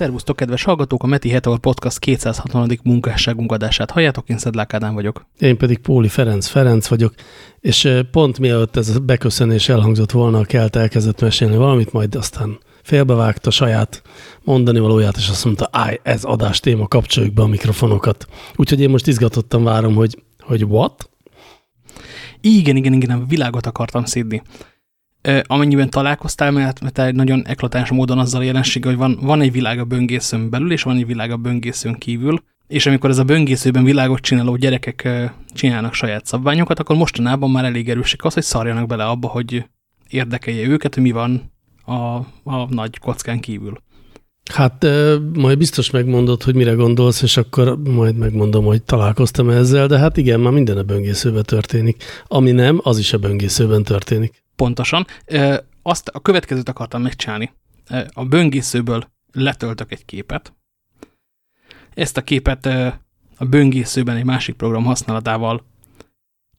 Szervusztok, kedves hallgatók! A Meti Heteor Podcast 260. munkásságunk adását halljátok, én Szedlák Ádám vagyok. Én pedig Póli Ferenc Ferenc vagyok, és pont mielőtt ez a beköszönés elhangzott volna, a Kelt elkezdett mesélni valamit, majd aztán félbevágta saját mondani valóját, és azt mondta, áj, ez adás téma, kapcsoljuk be a mikrofonokat. Úgyhogy én most izgatottan várom, hogy, hogy what? Igen, igen, igen, a világot akartam szídni amennyiben találkoztál, mert, mert egy nagyon eklatáns módon azzal a jelenség, hogy van, van egy világ a böngészőn belül, és van egy világ a böngészőn kívül, és amikor ez a böngészőben világot csináló gyerekek csinálnak saját szabványokat, akkor mostanában már elég erősek az, hogy szarjanak bele abba, hogy érdekelje őket, hogy mi van a, a nagy kockán kívül. Hát majd biztos megmondod, hogy mire gondolsz, és akkor majd megmondom, hogy találkoztam ezzel, de hát igen, már minden a böngészőben történik. Ami nem, az is a böngészőben történik. Pontosan. Azt a következőt akartam megcsinálni. A böngészőből letöltök egy képet. Ezt a képet a böngészőben egy másik program használatával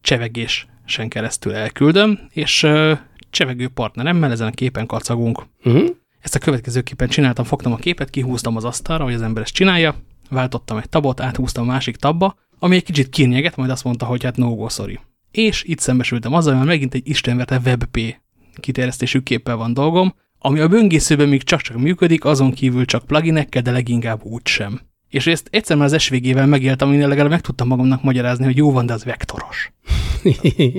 csevegésen keresztül elküldöm, és csevegő partneremmel ezen a képen kacagunk. Uh mhm. -huh. Ezt a következő képen csináltam, fogtam a képet, kihúztam az asztalra, hogy az ember ezt csinálja, váltottam egy tabot, áthúztam a másik tabba, ami egy kicsit kínyeget, majd azt mondta, hogy hát no go, sorry. És itt szembesültem azzal, mert megint egy istenverte WebP kiterjesztésű képpel van dolgom, ami a böngészőben még csak-csak működik, azon kívül csak pluginekkel, de leginkább úgy sem. És ezt egyszer már az SVG-vel megéltem, aminél legalább meg tudtam magamnak magyarázni, hogy jó van, de az vektoros.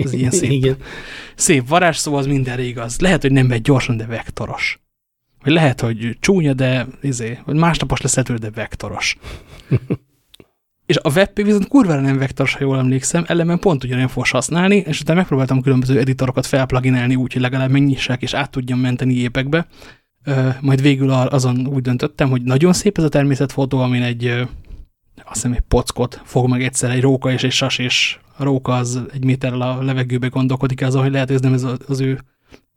Ez ilyen szép, Igen. szép varázsszó, az mindenre igaz. Lehet, hogy nem megy gyorsan, de vektoros. Vagy lehet, hogy csúnya, de izé, vagy másnapos lesz de vektoros. És a WebP viszont kurvára nem vektoros, ha jól emlékszem, ellenben pont ugyanilyen fos használni, és utána megpróbáltam különböző editorokat felpluginelni úgy, hogy legalább megnyissák és át tudjam menteni gépekbe. Majd végül azon úgy döntöttem, hogy nagyon szép ez a természetfotó, amin egy, azt hiszem egy pockot fog meg egyszer egy róka és egy sas, és a róka az egy méterrel a levegőbe gondolkodik azon, hogy lehet, hogy ez nem ez az ő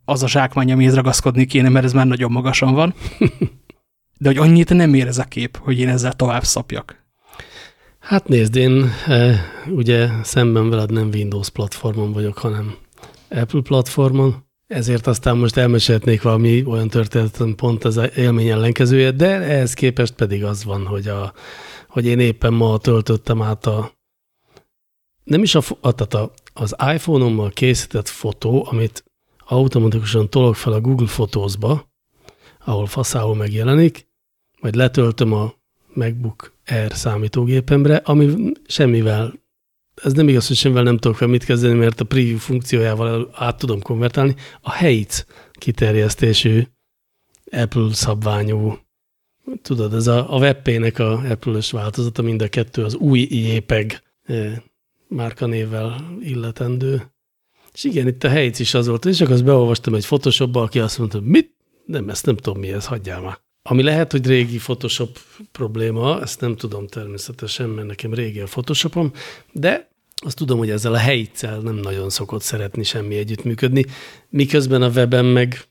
az a zsákmány, amihez ragaszkodni kéne, mert ez már nagyon magasan van. De hogy annyit nem ér ez a kép, hogy én ezzel tovább szapjak. Hát nézd, én e, ugye szemben veled nem Windows platformon vagyok, hanem Apple platformon, ezért aztán most elmesélhetnék valami olyan történetem pont az élmény ellenkezője, de ehhez képest pedig az van, hogy, a, hogy én éppen ma töltöttem át a nem is a, a, a az iPhone-ommal készített fotó, amit automatikusan tolok fel a Google Photos-ba, ahol faszául megjelenik, majd letöltöm a MacBook Air számítógépemre, ami semmivel, ez nem igaz, hogy semmivel nem tudok fel mit kezdeni, mert a preview funkciójával át tudom konvertálni, a Heights kiterjesztésű Apple szabványú, tudod, ez a, a WebP-nek a Apple-ös változata, mind a kettő az új JPEG eh, márkanévvel illetendő. És igen, itt a Heights is az volt, és csak azt beolvastam egy Photoshopba, aki azt mondta, mit? Nem, ezt nem tudom mi ez, hagyjál már. Ami lehet, hogy régi Photoshop probléma, ezt nem tudom természetesen, mert nekem régi a Photoshopom, de azt tudom, hogy ezzel a helyccel nem nagyon szokott szeretni semmi együttműködni, miközben a weben meg,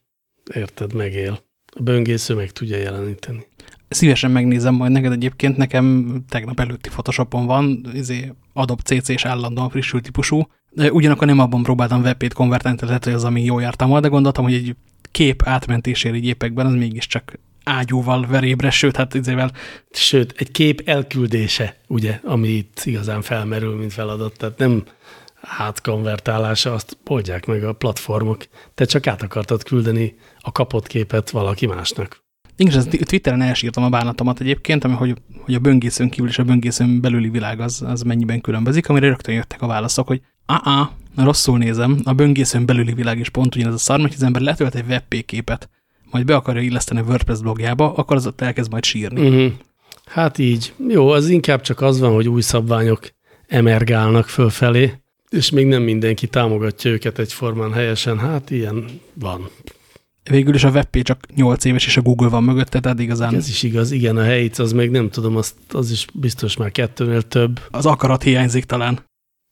érted, megél. A böngésző meg tudja jeleníteni. Szívesen megnézem majd neked egyébként, nekem tegnap előtti Photoshopon van, izé Adobe CC-s állandóan frissült típusú, ugyanakkor nem abban próbáltam webpét konvertálni, tehát az, ami jó jártam de gondoltam, hogy egy kép átmentésére gépekben az mégiscsak ágyúval verébre, sőt, hát izével... Sőt, egy kép elküldése, ugye, ami itt igazán felmerül, mint feladat, tehát nem átkonvertálása, azt oldják meg a platformok. Te csak át akartad küldeni a kapott képet valaki másnak. Igen, Twitteren elsírtam a bánatomat egyébként, ami, hogy, hogy a böngészőn kívül és a böngészőn belüli világ az, az mennyiben különbözik, amire rögtön jöttek a válaszok, hogy ah, rosszul nézem, a böngészőn belüli világ is pont ugyanaz a szar, mert az ember letölt egy WebP képet, majd be akarja illeszteni a WordPress blogjába, akkor az ott elkezd majd sírni. Uh mhm. -huh. Hát így. Jó, az inkább csak az van, hogy új szabványok emergálnak fölfelé, és még nem mindenki támogatja őket egyformán helyesen. Hát ilyen van. Végül is a WebP csak 8 éves, és a Google van mögötte, tehát igazán... Ez is igaz, igen, a helyit az még nem tudom, az, az is biztos már kettőnél több. Az akarat hiányzik talán.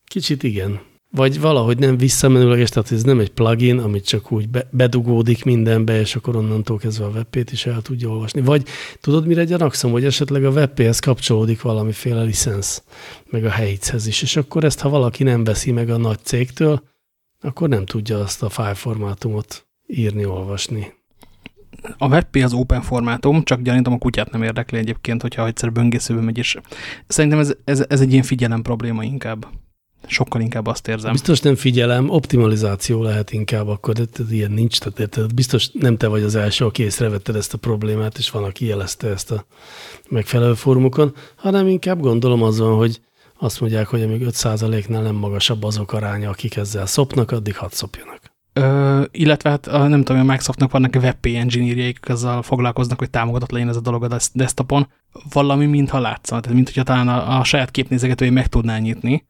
Kicsit igen. Vagy valahogy nem visszamenőleges, tehát ez nem egy plugin, amit csak úgy be, bedugódik mindenbe, és akkor onnantól kezdve a webp is el tudja olvasni. Vagy tudod, mire gyanakszom, hogy esetleg a webp kapcsolódik valamiféle licensz, meg a helyichez is, és akkor ezt, ha valaki nem veszi meg a nagy cégtől, akkor nem tudja azt a file formátumot írni, olvasni. a WebP az open formátum, csak gyanítom a kutyát nem érdekli egyébként, hogyha egyszer böngészőbe megy is. Szerintem ez, ez, ez egy ilyen figyelem probléma inkább. Sokkal inkább azt érzem. Biztos nem figyelem, optimalizáció lehet inkább akkor, de ilyen nincs. Tehát biztos nem te vagy az első, aki észrevetted ezt a problémát, és van, aki jelezte ezt a megfelelő fórumokon, hanem inkább gondolom az van, hogy azt mondják, hogy amíg 5%-nál nem magasabb azok aránya, akik ezzel szopnak, addig hadd szopjanak. Ö, illetve hát nem tudom, a Microsoftnak vannak WebP engineerjeik, azzal foglalkoznak, hogy támogatott legyen ez a dolog a desktopon. Valami mintha látszana, tehát mint hogyha talán a, a saját képnézegetői meg tudná nyitni.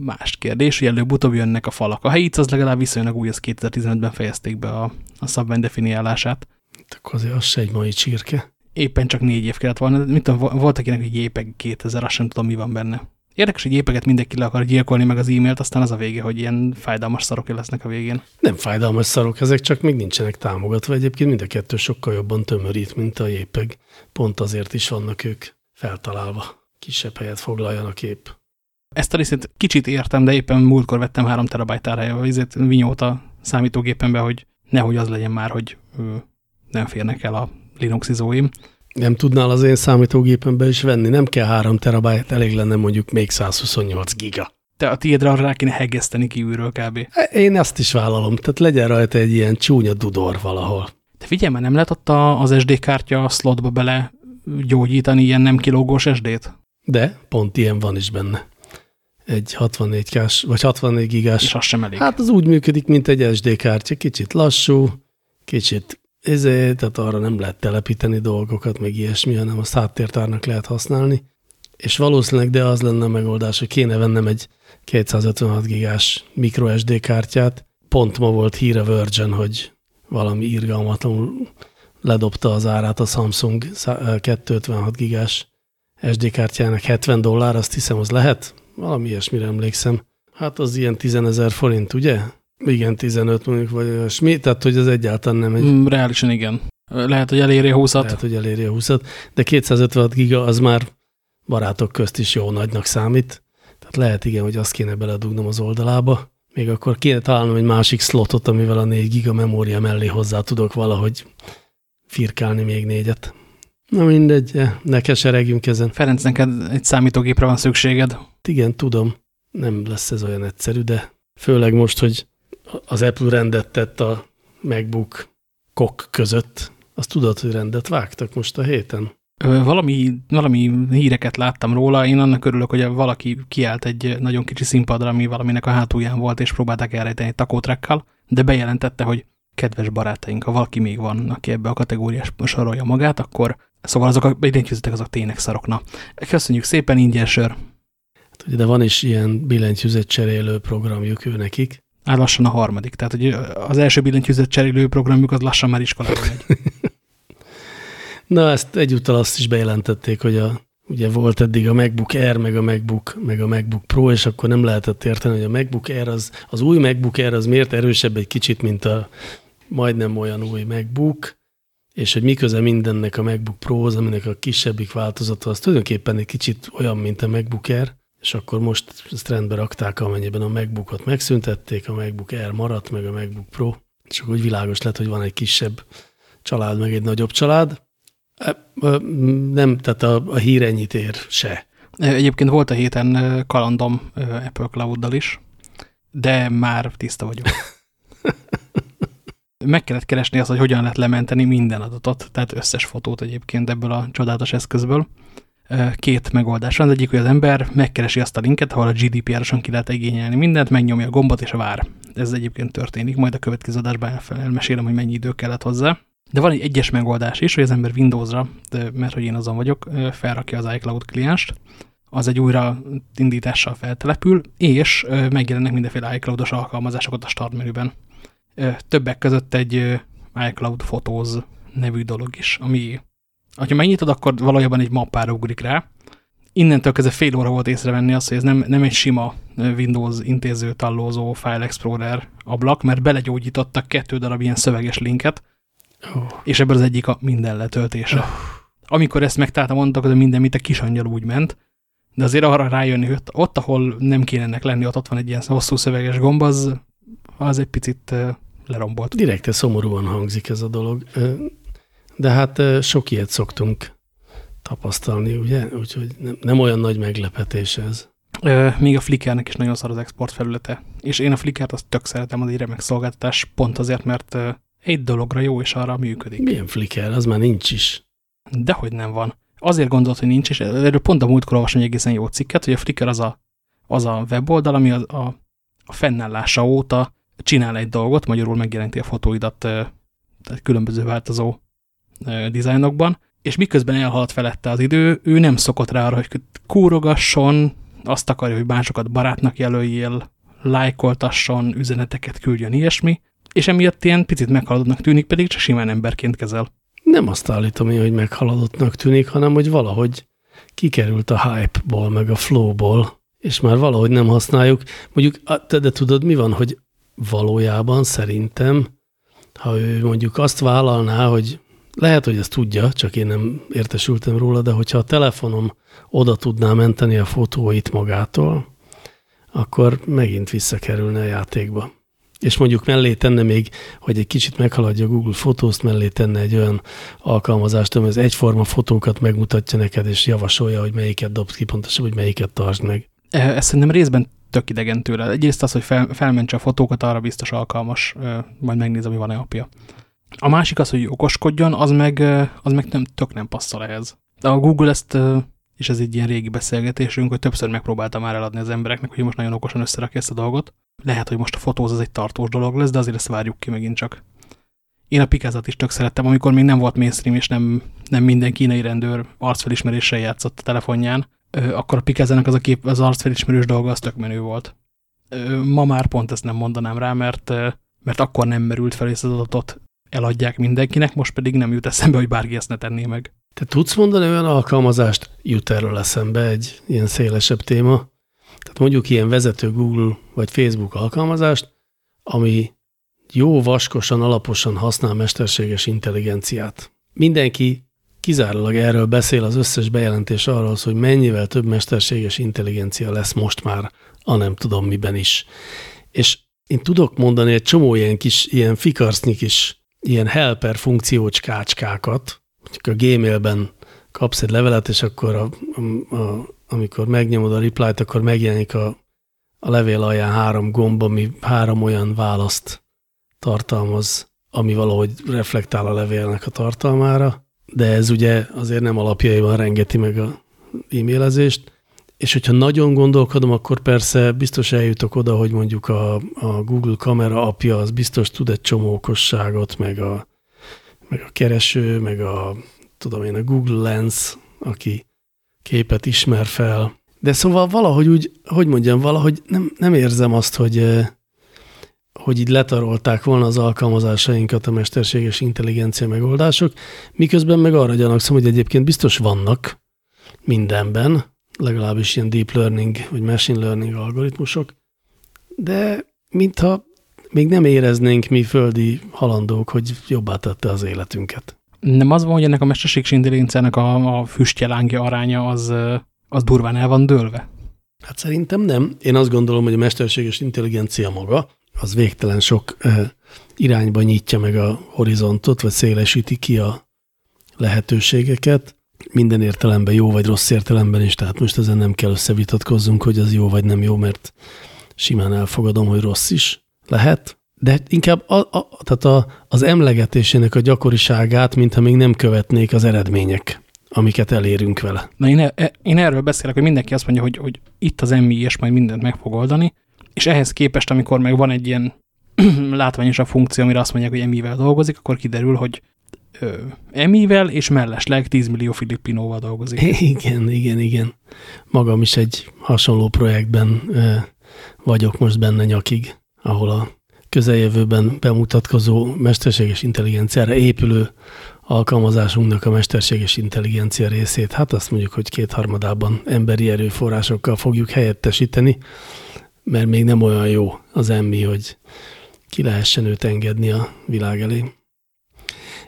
Más kérdés, hogy előbb-utóbb jönnek a falak. A helyi az legalább viszonylag új, az 2015-ben fejezték be a, a szabvány definiálását. Akkor azért az se egy mai csirke. Éppen csak négy év kellett volna. Mit tudom, volt akinek egy JPEG 2000, azt sem tudom, mi van benne. Érdekes, hogy jépeget mindenki le akar gyilkolni meg az e-mailt, aztán az a vége, hogy ilyen fájdalmas szarok lesznek a végén. Nem fájdalmas szarok, ezek csak még nincsenek támogatva. Egyébként mind a kettő sokkal jobban tömörít, mint a jépeg. Pont azért is vannak ők feltalálva. Kisebb helyet foglaljon a kép. Ezt a részét kicsit értem, de éppen múltkor vettem 3 terabájt tárhelyet, ezért vinyót a számítógépembe, hogy nehogy az legyen már, hogy nem férnek el a Linux izóim nem tudnál az én számítógépembe is venni. Nem kell 3 terabájt, elég lenne mondjuk még 128 giga. Te a tiédre rá kéne hegeszteni kívülről kb. Én azt is vállalom, tehát legyen rajta egy ilyen csúnya dudor valahol. De figyelj, mert nem lehet ott az SD kártya slotba bele gyógyítani ilyen nem kilógós SD-t? De, pont ilyen van is benne. Egy 64 kás, vagy 64 gigás. És az sem elég. Hát az úgy működik, mint egy SD kártya. Kicsit lassú, kicsit ezért, tehát arra nem lehet telepíteni dolgokat, meg ilyesmi, hanem a háttértárnak lehet használni. És valószínűleg, de az lenne a megoldás, hogy kéne vennem egy 256 gigás microSD kártyát. Pont ma volt híre Virgin, hogy valami irgalmatlanul ledobta az árát a Samsung 256 gigás SD kártyának 70 dollár, azt hiszem, az lehet? Valami ilyesmire emlékszem. Hát az ilyen 10 ezer forint, ugye? Igen, 15 mondjuk, vagy olyasmi, tehát hogy az egyáltalán nem egy... Mm, reálisan igen. Lehet, hogy eléri a 20 -at. Lehet, hogy eléri a 20 -at, de 256 giga az már barátok közt is jó nagynak számít. Tehát lehet igen, hogy azt kéne beledugnom az oldalába. Még akkor kéne találnom egy másik slotot, amivel a 4 giga memória mellé hozzá tudok valahogy firkálni még négyet. Na mindegy, ne keseregjünk ezen. Ferenc, neked egy számítógépre van szükséged. Igen, tudom. Nem lesz ez olyan egyszerű, de főleg most, hogy az Apple rendet tett a MacBook kok között. Azt tudod, hogy rendet vágtak most a héten? Valami, valami híreket láttam róla, én annak örülök, hogy valaki kiállt egy nagyon kicsi színpadra, ami valaminek a hátulján volt, és próbálták elrejteni takótrekkal, de bejelentette, hogy kedves barátaink, ha valaki még van, aki ebbe a kategóriás sorolja magát, akkor szóval azok a billentyűzetek azok tényleg szarok. Na, köszönjük szépen, ingyen sör. Hát, de van is ilyen billentyűzet cserélő programjuk ő nekik, Áll lassan a harmadik. Tehát, hogy az első billentyűzet cserélő programjuk az lassan már iskolába megy. Na, ezt egyúttal azt is bejelentették, hogy a, ugye volt eddig a MacBook Air, meg a MacBook, meg a MacBook Pro, és akkor nem lehetett érteni, hogy a MacBook Air az, az új MacBook Air az miért erősebb egy kicsit, mint a majdnem olyan új MacBook, és hogy miközben mindennek a MacBook Pro-hoz, aminek a kisebbik változata, az tulajdonképpen egy kicsit olyan, mint a MacBook Air, és akkor most ezt rendbe rakták, amennyiben a MacBookot megszüntették, a MacBook Air maradt, meg a MacBook Pro, és akkor úgy világos lett, hogy van egy kisebb család, meg egy nagyobb család. Nem, tehát a, a hír ennyit ér se. Egyébként volt a héten kalandom Apple Cloud-dal is, de már tiszta vagyok. Meg kellett keresni azt, hogy hogyan lehet lementeni minden adatot, tehát összes fotót egyébként ebből a csodálatos eszközből két megoldás van. Az egyik, hogy az ember megkeresi azt a linket, ahol a GDPR-osan ki lehet igényelni mindent, megnyomja a gombot és vár. Ez egyébként történik, majd a következő adásban elmesélem, hogy mennyi idő kellett hozzá. De van egy egyes megoldás is, hogy az ember Windowsra, mert hogy én azon vagyok, felrakja az iCloud klienst, az egy újra indítással feltelepül, és megjelennek mindenféle iCloud-os alkalmazásokat a start menüben. Többek között egy iCloud Photos nevű dolog is, ami ha megnyitod, akkor valójában egy mappára ugrik rá. Innentől kezdve fél óra volt észrevenni azt, hogy ez nem, nem egy sima Windows intéző tallózó File Explorer ablak, mert belegyógyítottak kettő darab ilyen szöveges linket, oh. és ebből az egyik a minden letöltése. Oh. Amikor ezt megtaláltam, mondtak, hogy minden, mint a kis angyal úgy ment, de azért arra rájönni, hogy ott, ahol nem kéne ennek lenni, ott, ott van egy ilyen hosszú szöveges gomb, az, az egy picit lerombolt. Direkte szomorúan hangzik ez a dolog. de hát sok ilyet szoktunk tapasztalni, ugye? Úgyhogy nem, nem olyan nagy meglepetés ez. Még a Flickrnek is nagyon szar az export felülete. És én a Flickrt azt tök szeretem, az egy remek szolgáltatás, pont azért, mert egy dologra jó, és arra működik. Milyen Flickr? Az már nincs is. Dehogy nem van. Azért gondolt, hogy nincs, és erről pont a múltkor olvasni egy egészen jó cikket, hogy a Flickr az a, az a weboldal, ami a, a, a fennállása óta csinál egy dolgot, magyarul megjelenti a fotóidat tehát különböző változó dizájnokban, és miközben elhaladt felette az idő, ő nem szokott rá arra, hogy kúrogasson, azt akarja, hogy másokat barátnak jelöljél, lájkoltasson, üzeneteket küldjön, ilyesmi, és emiatt ilyen picit meghaladottnak tűnik, pedig csak simán emberként kezel. Nem azt állítom én, hogy meghaladottnak tűnik, hanem hogy valahogy kikerült a hype-ból, meg a flow-ból, és már valahogy nem használjuk. Mondjuk, de, de tudod, mi van, hogy valójában szerintem, ha ő mondjuk azt vállalná, hogy lehet, hogy ezt tudja, csak én nem értesültem róla, de hogyha a telefonom oda tudná menteni a fotóit magától, akkor megint visszakerülne a játékba. És mondjuk mellé tenne még, hogy egy kicsit meghaladja Google Photos, mellé tenne egy olyan alkalmazást, ami az egyforma fotókat megmutatja neked, és javasolja, hogy melyiket dobsz ki pontosan, hogy melyiket tartsd meg. Ezt szerintem részben tök idegen tőle. Egyrészt az, hogy fel, felmentse a fotókat, arra biztos alkalmas, majd megnézem, hogy van-e apja. A másik az, hogy okoskodjon, az meg, az meg nem, tök nem passzol ehhez. De a Google ezt, és ez egy ilyen régi beszélgetésünk, hogy többször megpróbáltam már eladni az embereknek, hogy most nagyon okosan összerakja ezt a dolgot. Lehet, hogy most a fotóz az egy tartós dolog lesz, de azért ezt várjuk ki megint csak. Én a pikázat is tök szerettem, amikor még nem volt mainstream, és nem, nem minden kínai rendőr arcfelismeréssel játszott a telefonján, akkor a pikázának az a kép, az arcfelismerős dolga az tök menő volt. Ma már pont ezt nem mondanám rá, mert, mert akkor nem merült fel, és az adatot eladják mindenkinek, most pedig nem jut eszembe, hogy bárki ezt ne tenné meg. Te tudsz mondani olyan alkalmazást, jut erről eszembe egy ilyen szélesebb téma, tehát mondjuk ilyen vezető Google vagy Facebook alkalmazást, ami jó, vaskosan, alaposan használ mesterséges intelligenciát. Mindenki kizárólag erről beszél az összes bejelentés arról, hogy mennyivel több mesterséges intelligencia lesz most már, a nem tudom miben is. És én tudok mondani egy csomó ilyen kis, ilyen fikarsznyik kis, ilyen helper funkciócskácskákat, mondjuk a Gmailben kapsz egy levelet, és akkor a, a, a, amikor megnyomod a reply-t, akkor megjelenik a, a levél alján három gomb, ami három olyan választ tartalmaz, ami valahogy reflektál a levélnek a tartalmára, de ez ugye azért nem alapjaiban rengeti meg a e-mailezést, és hogyha nagyon gondolkodom, akkor persze biztos eljutok oda, hogy mondjuk a, a Google kamera apja az biztos tud egy csomó okosságot, meg a, meg a kereső, meg a, tudom én, a Google Lens, aki képet ismer fel. De szóval valahogy úgy, hogy mondjam, valahogy nem, nem érzem azt, hogy, hogy így letarolták volna az alkalmazásainkat a mesterséges intelligencia megoldások, miközben meg arra gyanakszom, hogy egyébként biztos vannak mindenben, legalábbis ilyen deep learning vagy machine learning algoritmusok, de mintha még nem éreznénk mi földi halandók, hogy jobbá tette az életünket. Nem az van, hogy ennek a mesterséges intelligenciának a, a füstjelángja aránya az, az durván el van dőlve? Hát szerintem nem. Én azt gondolom, hogy a mesterséges intelligencia maga az végtelen sok irányba nyitja meg a horizontot, vagy szélesíti ki a lehetőségeket, minden értelemben jó vagy rossz értelemben is, tehát most ezen nem kell összevitatkozzunk, hogy az jó vagy nem jó, mert simán elfogadom, hogy rossz is lehet, de inkább a, a, tehát a, az emlegetésének a gyakoriságát, mintha még nem követnék az eredmények, amiket elérünk vele. Na én, e, én erről beszélek, hogy mindenki azt mondja, hogy, hogy itt az emmi és majd mindent meg fog oldani, és ehhez képest, amikor meg van egy ilyen látványosabb funkció, amire azt mondják, hogy emivel dolgozik, akkor kiderül, hogy ö, emivel és mellesleg 10 millió filippinóval dolgozik. Igen, igen, igen. Magam is egy hasonló projektben ö, vagyok most benne nyakig, ahol a közeljövőben bemutatkozó mesterséges intelligenciára épülő alkalmazásunknak a mesterséges intelligencia részét, hát azt mondjuk, hogy kétharmadában emberi erőforrásokkal fogjuk helyettesíteni, mert még nem olyan jó az emmi, hogy ki lehessen őt engedni a világ elé.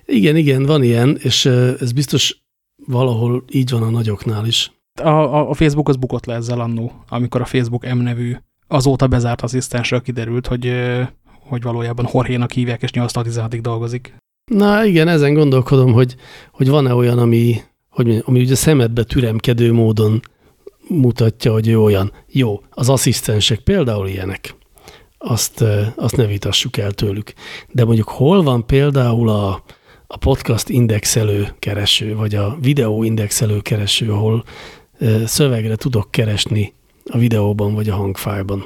Igen, igen, van ilyen, és ez biztos valahol így van a nagyoknál is. A, a, Facebook az bukott le ezzel annó, amikor a Facebook M nevű azóta bezárt asszisztensről kiderült, hogy, hogy valójában Horhénak hívják, és 8 16 dolgozik. Na igen, ezen gondolkodom, hogy, hogy van-e olyan, ami, hogy ami ugye szemedbe türemkedő módon mutatja, hogy ő olyan. Jó, az asszisztensek például ilyenek. Azt, azt ne vitassuk el tőlük. De mondjuk hol van például a, a podcast indexelő kereső, vagy a videó indexelő kereső, ahol szövegre tudok keresni a videóban, vagy a hangfájban.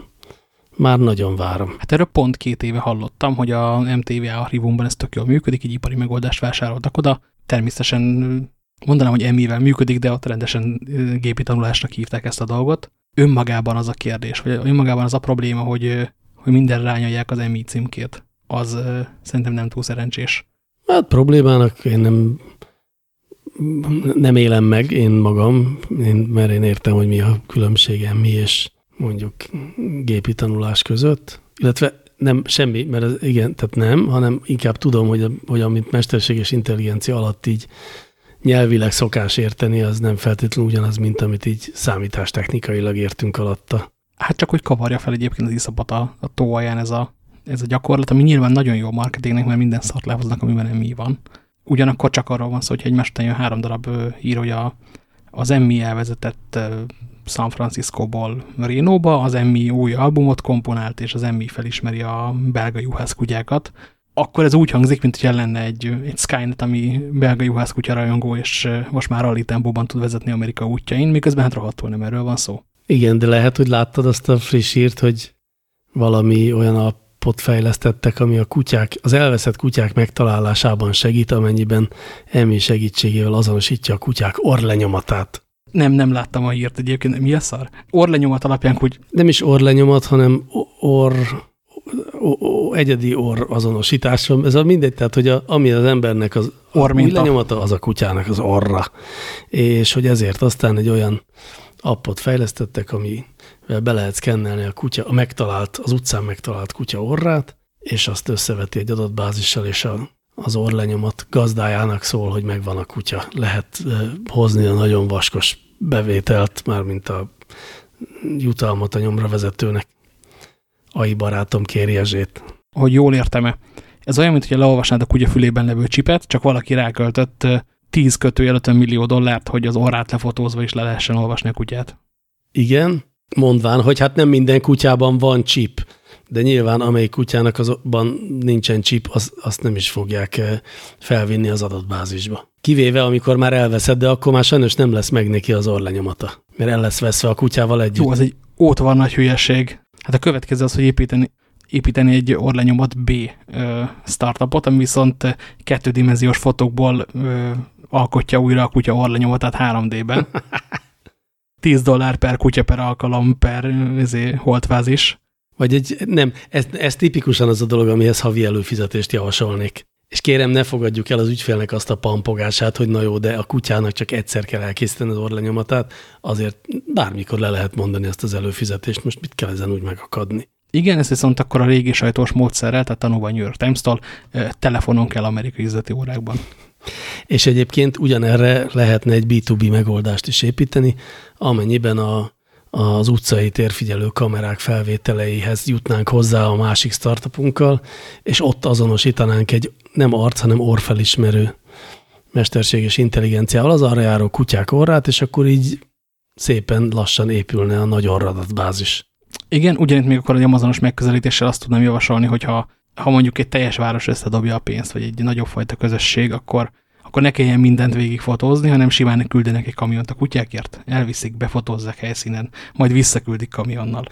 Már nagyon várom. Hát erről pont két éve hallottam, hogy a MTV archívumban ez tök jól működik, egy ipari megoldást vásároltak oda. Természetesen mondanám, hogy emivel működik, de ott rendesen gépi tanulásnak hívták ezt a dolgot. Önmagában az a kérdés, vagy önmagában az a probléma, hogy, hogy minden rányolják az EMI címkét. Az szerintem nem túl szerencsés. Hát problémának én nem, nem élem meg én magam, én, mert én értem, hogy mi a különbség mi és mondjuk gépi tanulás között, illetve nem semmi, mert ez, igen, tehát nem, hanem inkább tudom, hogy, hogy amit mesterséges intelligencia alatt így nyelvileg szokás érteni, az nem feltétlenül ugyanaz, mint amit így számítástechnikailag értünk alatta. Hát csak, hogy kavarja fel egyébként az iszabat a, a tó alján ez a, ez a gyakorlat, ami nyilván nagyon jó marketingnek, mert minden szart lehoznak, amiben nem mi van. Ugyanakkor csak arról van szó, hogy egymás után jön három darab írója az Emmy elvezetett San Francisco-ból Reno-ba, az Emmy új albumot komponált, és az Emmy felismeri a belga juhászkutyákat, akkor ez úgy hangzik, mint hogyha lenne egy, egy Skynet, ami belga juhászkutya rajongó, és most már rally tempóban tud vezetni Amerika útjain, miközben hát rohadtul nem erről van szó. Igen, de lehet, hogy láttad azt a friss írt, hogy valami olyan appot fejlesztettek, ami a kutyák, az elveszett kutyák megtalálásában segít, amennyiben EMI segítségével azonosítja a kutyák orlenyomatát. Nem, nem láttam a hírt egyébként. Mi a szar? Orlenyomat alapján, hogy... Nem is orlenyomat, hanem or egyedi orr azonosításom, ez a mindegy, tehát hogy a, ami az embernek az lenyomata, az a kutyának az orra. És hogy ezért aztán egy olyan appot fejlesztettek, ami be lehet szkennelni a kutya, a megtalált, az utcán megtalált kutya orrát, és azt összeveti egy adatbázissal, és a, az orlenyomat gazdájának szól, hogy megvan a kutya. Lehet hozni a nagyon vaskos bevételt, mármint a jutalmat a nyomra vezetőnek. AI barátom kéri ezét. Hogy jól értem-e? Ez olyan, mint hogy leolvasnád a kutya fülében levő csipet, csak valaki ráköltött 10 kötőjel 50 millió dollárt, hogy az orrát lefotózva is le lehessen olvasni a kutyát. Igen, mondván, hogy hát nem minden kutyában van chip, de nyilván amelyik kutyának azban nincsen chip, az, azt nem is fogják felvinni az adatbázisba. Kivéve, amikor már elveszed, de akkor már sajnos nem lesz meg neki az orlenyomata, mert el lesz veszve a kutyával együtt. Jó, az egy ótvar nagy hülyeség. Hát a következő az, hogy építeni, építeni egy orlenyomat B startupot, ami viszont kettődimenziós fotókból alkotja újra a kutya orlenyomatát 3D-ben. 10 dollár per kutya per alkalom per ezé, holtfázis. Vagy egy, nem, ez, ez tipikusan az a dolog, amihez havi előfizetést javasolnék. És kérem, ne fogadjuk el az ügyfélnek azt a pampogását, hogy na jó, de a kutyának csak egyszer kell elkészíteni az orlenyomatát, azért bármikor le lehet mondani ezt az előfizetést, most mit kell ezen úgy megakadni? Igen, ez viszont akkor a régi sajtós módszerrel, tehát tanulva New York Times-tól, telefonon kell amerikai üzleti órákban. És egyébként ugyanerre lehetne egy B2B megoldást is építeni, amennyiben a az utcai térfigyelő kamerák felvételeihez jutnánk hozzá a másik startupunkkal, és ott azonosítanánk egy nem arc, hanem orfelismerő mesterséges intelligenciával az arra járó kutyák orrát, és akkor így szépen lassan épülne a nagy orradatbázis. Igen, ugyanitt még akkor egy amazonos megközelítéssel azt tudnám javasolni, hogyha ha mondjuk egy teljes város összedobja a pénzt, vagy egy nagyobb fajta közösség, akkor akkor ne kelljen mindent végigfotózni, hanem simán küldenek egy kamiont a kutyákért. Elviszik, befotózzák helyszínen, majd visszaküldik kamionnal.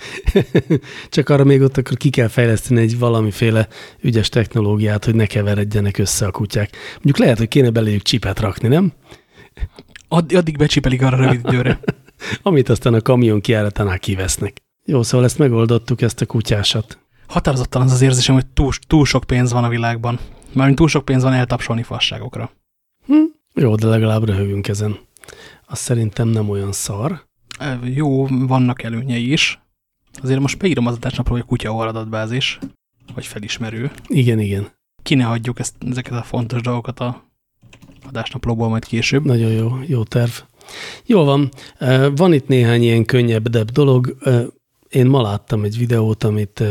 Csak arra még ott akkor ki kell fejleszteni egy valamiféle ügyes technológiát, hogy ne keveredjenek össze a kutyák. Mondjuk lehet, hogy kéne beléjük csipet rakni, nem? Add, addig becsipelik arra rövid időre. Amit aztán a kamion kiáratánál kivesznek. Jó, szóval ezt megoldottuk, ezt a kutyásat. Határozottan az az érzésem, hogy túl, túl sok pénz van a világban. Mármint túl sok pénz van eltapsolni fasságokra. Hm? Jó, de legalább röhögünk ezen. Azt szerintem nem olyan szar. Jó, vannak előnyei is. Azért most beírom az adásnapról, hogy kutya adatbázis, vagy felismerő. Igen, igen. Ki ne hagyjuk ezt, ezeket a fontos dolgokat a adásnaplóból majd később. Nagyon jó, jó terv. Jó van, van itt néhány ilyen könnyebb dolog. Én ma láttam egy videót, amit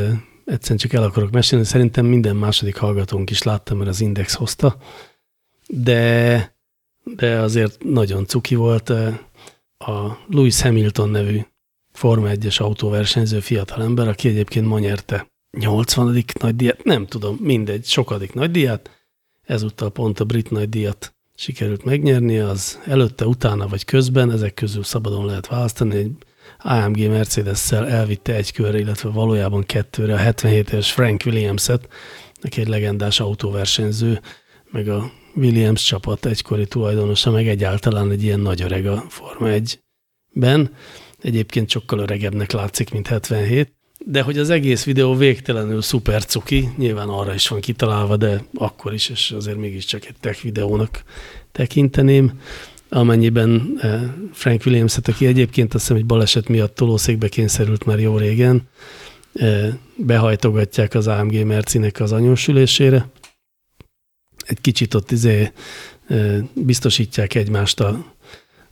egyszerűen csak el akarok mesélni. Szerintem minden második hallgatónk is látta, mert az Index hozta. De, de azért nagyon cuki volt. A Lewis Hamilton nevű Forma 1-es autóversenyző fiatalember, aki egyébként ma nyerte 80. nagy díjat, nem tudom, mindegy, sokadik nagy díjat, ezúttal pont a brit nagy díjat sikerült megnyerni, az előtte, utána vagy közben, ezek közül szabadon lehet választani, egy AMG Mercedes-szel elvitte egy körre, illetve valójában kettőre a 77 es Frank Williams-et, aki egy legendás autóversenyző, meg a Williams csapat egykori tulajdonosa, meg egyáltalán egy ilyen nagy öreg a Forma 1-ben. Egyébként sokkal öregebbnek látszik, mint 77. De hogy az egész videó végtelenül szuper cuki, nyilván arra is van kitalálva, de akkor is, és azért mégiscsak egy tech videónak tekinteném, amennyiben eh, Frank Williams-et, aki egyébként azt hiszem, hogy baleset miatt tolószékbe kényszerült már jó régen, eh, behajtogatják az AMG Mercinek az anyósülésére. Egy kicsit ott izé biztosítják egymást a,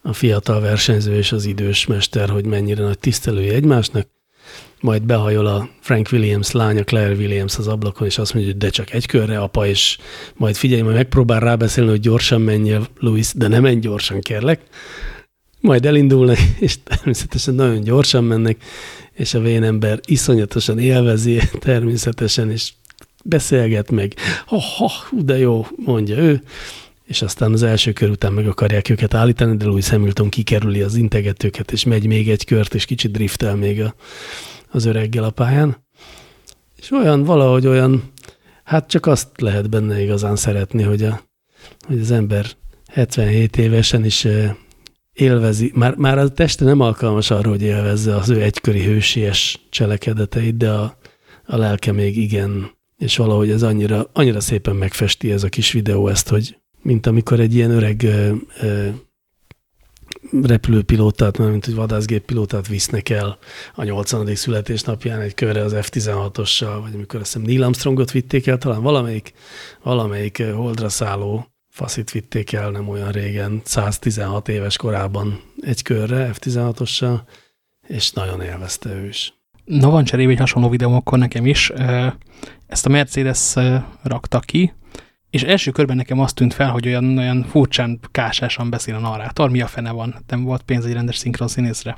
a fiatal versenyző és az idős mester, hogy mennyire nagy tisztelője egymásnak, majd behajol a Frank Williams lánya, Claire Williams az ablakon, és azt mondja, hogy de csak egy körre, apa, és majd figyelj, majd megpróbál rábeszélni, hogy gyorsan menjél, Louis, de nem menj gyorsan, kérlek. Majd elindulnak, és természetesen nagyon gyorsan mennek, és a vénember iszonyatosan élvezi természetesen, és beszélget meg, ha, ha, de jó, mondja ő, és aztán az első kör után meg akarják őket állítani, de Louis Hamilton kikerüli az integetőket, és megy még egy kört, és kicsit driftel még a, az öreggel a pályán. És olyan, valahogy olyan, hát csak azt lehet benne igazán szeretni, hogy, a, hogy az ember 77 évesen is élvezi, már, már a teste nem alkalmas arra, hogy élvezze az ő egyköri hősies cselekedeteit, de a, a lelke még igen, és valahogy ez annyira, annyira szépen megfesti ez a kis videó ezt, hogy mint amikor egy ilyen öreg ö, ö, repülőpilótát, mint egy vadászgéppilótát visznek el a 80. születésnapján egy körre az F-16-ossal, vagy amikor azt hiszem Neil Armstrongot vitték el, talán valamelyik, valamelyik holdra szálló faszit vitték el nem olyan régen, 116 éves korában egy körre F-16-ossal, és nagyon élvezte ő is. Na van cserébe egy hasonló videóm akkor nekem is. Ezt a Mercedes rakta ki, és első körben nekem azt tűnt fel, hogy olyan, olyan furcsán, kásásan beszél a narrátor, mi a fene van, nem volt pénz egy rendes szinkron színészre.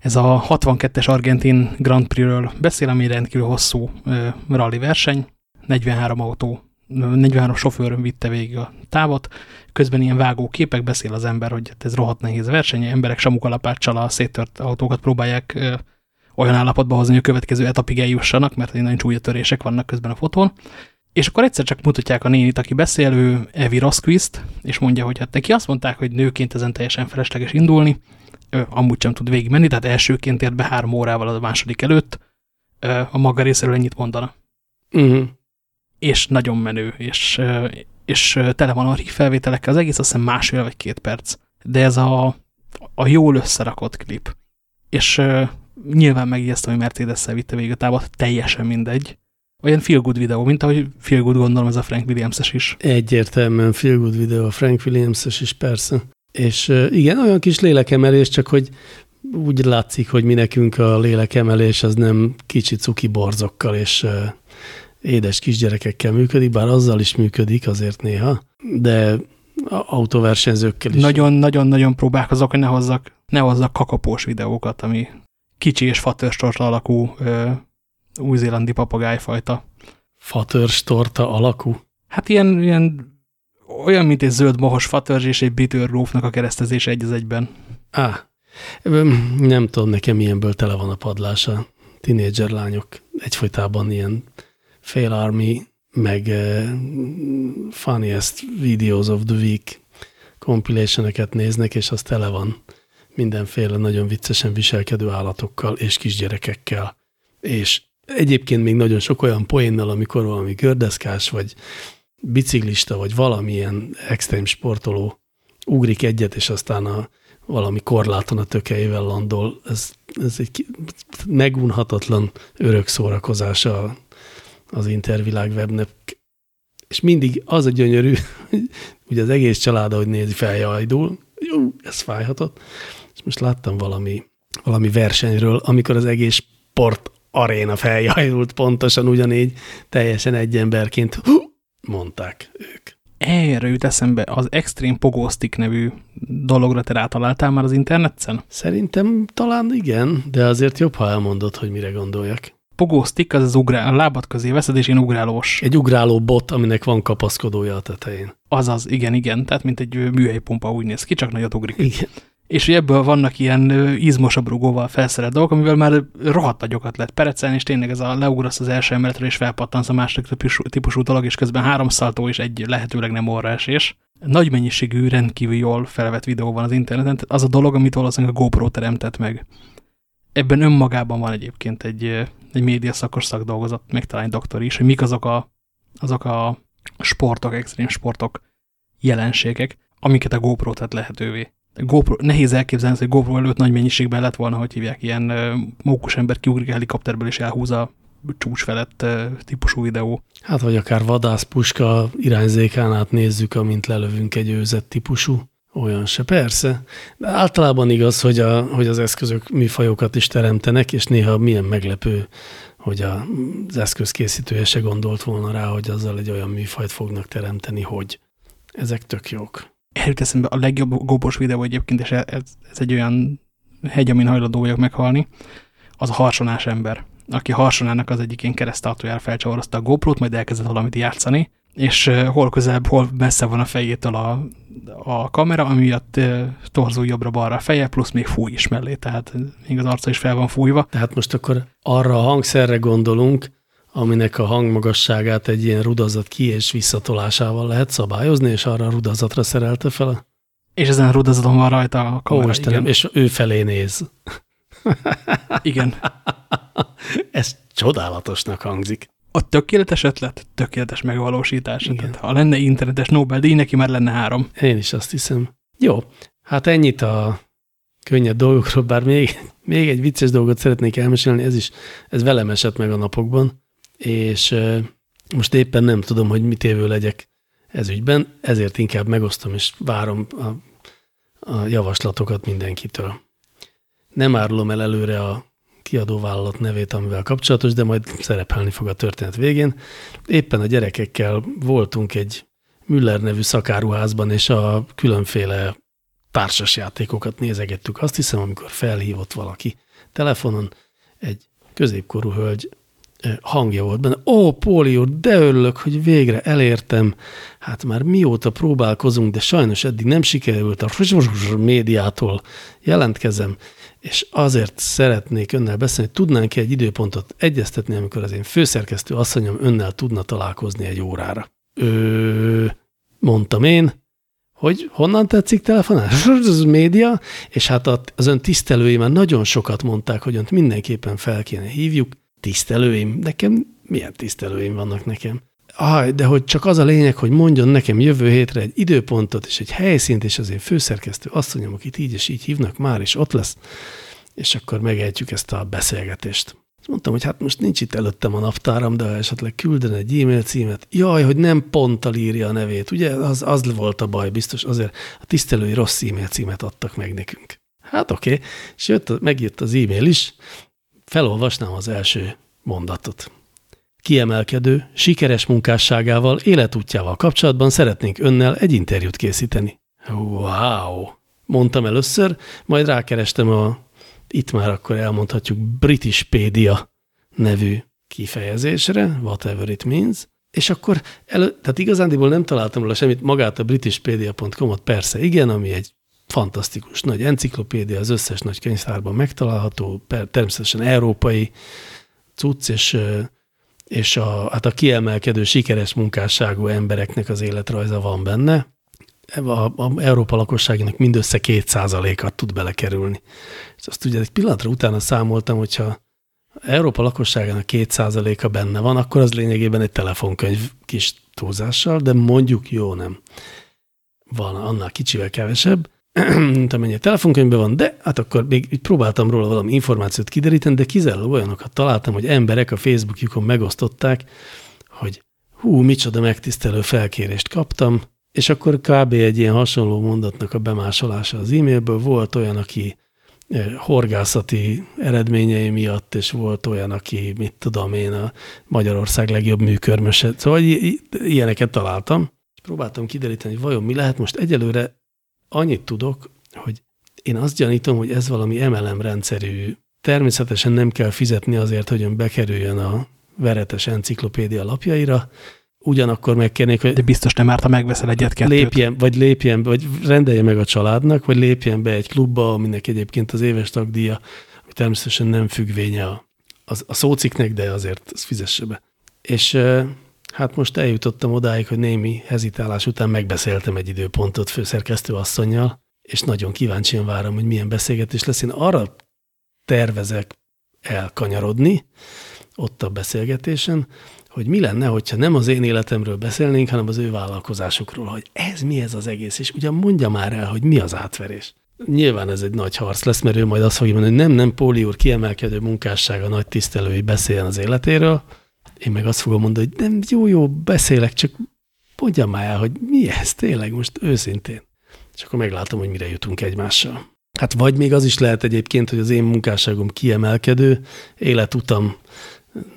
Ez a 62-es argentin Grand Prix-ről beszél, ami rendkívül hosszú uh, rally verseny, 43 autó, 43 sofőrön vitte végig a távot, közben ilyen vágó képek beszél az ember, hogy ez rohadt nehéz verseny, emberek samukalapáccsal a széttört autókat próbálják uh, olyan állapotba hozni, hogy a következő etapig eljussanak, mert nagyon csúnya törések vannak közben a fotón, és akkor egyszer csak mutatják a nénit, aki beszél, ő Evi Rosquist, és mondja, hogy hát neki azt mondták, hogy nőként ezen teljesen felesleges indulni, ő amúgy sem tud végigmenni, tehát elsőként ért be három órával a második előtt, a maga részéről ennyit mondana. Uh mhm. -huh. És nagyon menő, és, és tele van archív felvételekkel, az egész azt hiszem másfél vagy két perc. De ez a, a jól összerakott klip. És nyilván megijesztem, hogy Mercedes-szel vitte végig a távot, teljesen mindegy olyan feel good videó, mint ahogy feel good gondolom ez a Frank Williams-es is. Egyértelműen feel good videó a Frank Williams-es is, persze. És igen, olyan kis lélekemelés, csak hogy úgy látszik, hogy mi nekünk a lélekemelés az nem kicsi cuki borzokkal és édes kisgyerekekkel működik, bár azzal is működik azért néha, de autóversenyzőkkel is. Nagyon-nagyon-nagyon próbálkozok, hogy ne hozzak, ne hozzak kakapós videókat, ami kicsi és fatörstort alakú új-zélandi papagájfajta. Fatörs torta alakú? Hát ilyen, ilyen olyan, mint egy zöld mohos fatörzs és egy bitter rófnak a keresztezése egy az egyben. Á, nem tudom, nekem ilyenből tele van a padlása. Tinédzser lányok egyfolytában ilyen fail army, meg uh, funniest videos of the week compilation néznek, és az tele van mindenféle nagyon viccesen viselkedő állatokkal és kisgyerekekkel. És Egyébként még nagyon sok olyan poénnal, amikor valami gördeszkás, vagy biciklista, vagy valamilyen extrém sportoló ugrik egyet, és aztán a, valami korláton a tökeivel landol. Ez, ez egy megunhatatlan örök szórakozása az Intervilág webnek. És mindig az a gyönyörű, hogy az egész család, ahogy nézi, feljajdul. Jó, ez fájhatott. És most láttam valami, valami versenyről, amikor az egész sport aréna feljajult pontosan ugyanígy, teljesen egy emberként mondták ők. Erre jut eszembe, az Extreme Pogostick nevű dologra te rátaláltál már az interneten? Szerintem talán igen, de azért jobb, ha elmondod, hogy mire gondoljak. Pogostick az az ugrál, a lábad közé veszed, és én ugrálós. Egy ugráló bot, aminek van kapaszkodója a tetején. Azaz, igen, igen, tehát mint egy műhelypumpa úgy néz ki, csak nagyot ugrik. Igen. És ebből vannak ilyen izmosabb rugóval felszerelt dolgok, amivel már rohadt nagyokat lehet perecelni, és tényleg ez a leugrasz az első emeletről, és felpattansz a másik típusú, típusú dolog, és közben három szaltó és egy lehetőleg nem orraesés. Nagy mennyiségű, rendkívül jól felvett videó van az interneten, az a dolog, amit valószínűleg a GoPro teremtett meg. Ebben önmagában van egyébként egy, egy média szakos szakdolgozat, meg talán doktor is, hogy mik azok a, azok a sportok, extrém sportok, jelenségek, amiket a GoPro tett lehetővé. GoPro, nehéz elképzelni, hogy GoPro előtt nagy mennyiségben lett volna, hogy hívják, ilyen mókus ember kiugrik a helikopterből és elhúzza csúcs felett típusú videó. Hát, vagy akár vadászpuska irányzékán át nézzük, amint lelövünk egy őzet típusú. Olyan se, persze. De általában igaz, hogy, a, hogy az eszközök műfajokat is teremtenek, és néha milyen meglepő, hogy a, az eszköz készítője se gondolt volna rá, hogy azzal egy olyan műfajt fognak teremteni, hogy ezek tök jók erőt eszembe a legjobb gópos videó egyébként, és ez, ez egy olyan hegy, amin hajlandó vagyok meghalni, az a harsonás ember, aki harsonának az egyik ilyen keresztartójára felcsavarozta a GoPro-t, majd elkezdett valamit játszani, és hol közelebb, hol messze van a fejétől a, a kamera, amiatt torzul jobbra-balra a feje, plusz még fúj is mellé, tehát még az arca is fel van fújva. Tehát most akkor arra a hangszerre gondolunk, aminek a hangmagasságát egy ilyen rudazat ki- és visszatolásával lehet szabályozni, és arra a rudazatra szerelte fel. És ezen a rudazaton van rajta a kamera, Ó, Istenem, igen. és ő felé néz. igen. Ez csodálatosnak hangzik. A tökéletes ötlet, tökéletes megvalósítás. Igen. Tehát, ha lenne internetes Nobel-díj, neki már lenne három. Én is azt hiszem. Jó, hát ennyit a könnyed dolgokról, bár még, még egy vicces dolgot szeretnék elmesélni, ez is, ez velem esett meg a napokban és most éppen nem tudom, hogy mit évő legyek ez ügyben, ezért inkább megosztom, és várom a, a javaslatokat mindenkitől. Nem árulom el előre a kiadóvállalat nevét, amivel kapcsolatos, de majd szerepelni fog a történet végén. Éppen a gyerekekkel voltunk egy Müller nevű szakáruházban, és a különféle társasjátékokat nézegettük. Azt hiszem, amikor felhívott valaki telefonon, egy középkorú hölgy hangja volt benne. Ó, Póli úr, de örülök, hogy végre elértem. Hát már mióta próbálkozunk, de sajnos eddig nem sikerült a médiától jelentkezem, és azért szeretnék önnel beszélni, hogy tudnánk-e egy időpontot egyeztetni, amikor az én főszerkesztő asszonyom önnel tudna találkozni egy órára. Ö, mondtam én, hogy honnan tetszik telefonálni? Ez média, és hát az ön tisztelői már nagyon sokat mondták, hogy önt mindenképpen fel kéne hívjuk, tisztelőim, nekem milyen tisztelőim vannak nekem? Ah, de hogy csak az a lényeg, hogy mondjon nekem jövő hétre egy időpontot és egy helyszínt, és az én főszerkesztő asszonyom, akit így és így hívnak, már is ott lesz, és akkor megejtjük ezt a beszélgetést. Mondtam, hogy hát most nincs itt előttem a naptáram, de ha esetleg küldene egy e-mail címet, jaj, hogy nem ponttal írja a nevét, ugye? Az, az volt a baj, biztos azért a tisztelői rossz e-mail címet adtak meg nekünk. Hát oké, okay. és jött, megjött az e-mail is, felolvasnám az első mondatot. Kiemelkedő, sikeres munkásságával, életútjával kapcsolatban szeretnénk önnel egy interjút készíteni. Wow! Mondtam először, majd rákerestem a, itt már akkor elmondhatjuk, Britishpedia nevű kifejezésre, whatever it means, és akkor, elő, tehát igazándiból nem találtam róla semmit, magát a britishpedia.com-ot persze igen, ami egy fantasztikus nagy enciklopédia, az összes nagy könyvtárban megtalálható, természetesen európai cucc, és, és a, hát a kiemelkedő, sikeres munkásságú embereknek az életrajza van benne. A, a Európa lakosságának mindössze két százalékat tud belekerülni. És azt ugye egy pillanatra utána számoltam, hogyha Európa lakosságának két százaléka benne van, akkor az lényegében egy telefonkönyv kis túlzással, de mondjuk jó nem. Van annál kicsivel kevesebb, mint amennyi a telefonkönyvben van, de hát akkor még így próbáltam róla valami információt kideríteni, de kizárólag olyanokat találtam, hogy emberek a Facebookjukon megosztották, hogy hú, micsoda megtisztelő felkérést kaptam, és akkor kb. egy ilyen hasonló mondatnak a bemásolása az e-mailből volt olyan, aki horgászati eredményei miatt, és volt olyan, aki, mit tudom én, a Magyarország legjobb műkörmöse. Szóval ilyeneket találtam. Próbáltam kideríteni, hogy vajon mi lehet. Most egyelőre annyit tudok, hogy én azt gyanítom, hogy ez valami MLM rendszerű. Természetesen nem kell fizetni azért, hogy ön bekerüljön a veretes enciklopédia lapjaira, ugyanakkor megkérnék, hogy... De biztos nem árt, ha megveszel egyet-kettőt. Lépjen, vagy lépjen, vagy rendelje meg a családnak, vagy lépjen be egy klubba, aminek egyébként az éves tagdíja, ami természetesen nem függvénye a, a, a szóciknek, de azért az fizesse be. És hát most eljutottam odáig, hogy némi hezitálás után megbeszéltem egy időpontot főszerkesztő asszonynal, és nagyon kíváncsian várom, hogy milyen beszélgetés lesz. Én arra tervezek elkanyarodni ott a beszélgetésen, hogy mi lenne, hogyha nem az én életemről beszélnénk, hanem az ő vállalkozásukról, hogy ez mi ez az egész, és ugyan mondja már el, hogy mi az átverés. Nyilván ez egy nagy harc lesz, mert ő majd azt fogja mondani, hogy nem, nem, Póli úr kiemelkedő munkássága nagy tisztelői beszéljen az életéről, én meg azt fogom mondani, hogy nem, jó, jó, beszélek, csak mondja már el, hogy mi ez tényleg most őszintén. És akkor meglátom, hogy mire jutunk egymással. Hát vagy még az is lehet egyébként, hogy az én munkásságom kiemelkedő, életutam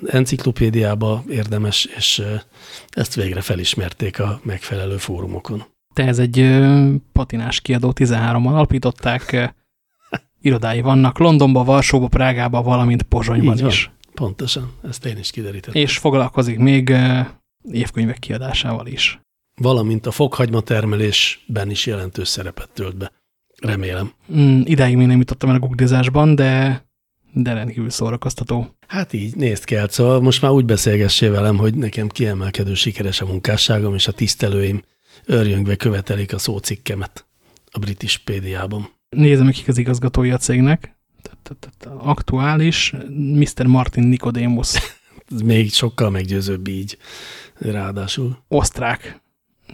enciklopédiába érdemes, és ezt végre felismerték a megfelelő fórumokon. Te ez egy patinás kiadó, 13-an alapították, irodái vannak Londonba, Varsóba, Prágába, valamint Pozsonyban Így is. Pontosan, ezt én is kiderítettem. És foglalkozik még évkönyvek kiadásával is. Valamint a fokhagyma termelésben is jelentős szerepet tölt be. Remélem. Mm, idáig még nem jutottam el a googlizásban, de de rendkívül szórakoztató. Hát így, nézd kell, szóval most már úgy beszélgessé velem, hogy nekem kiemelkedő sikeres a munkásságom, és a tisztelőim örjöngve követelik a szócikkemet a British Pédiában. Nézem, kik az igazgatója a cégnek. Aktuális Mr. Martin Nicodemus. Ez még sokkal meggyőzőbb így, ráadásul. Osztrák.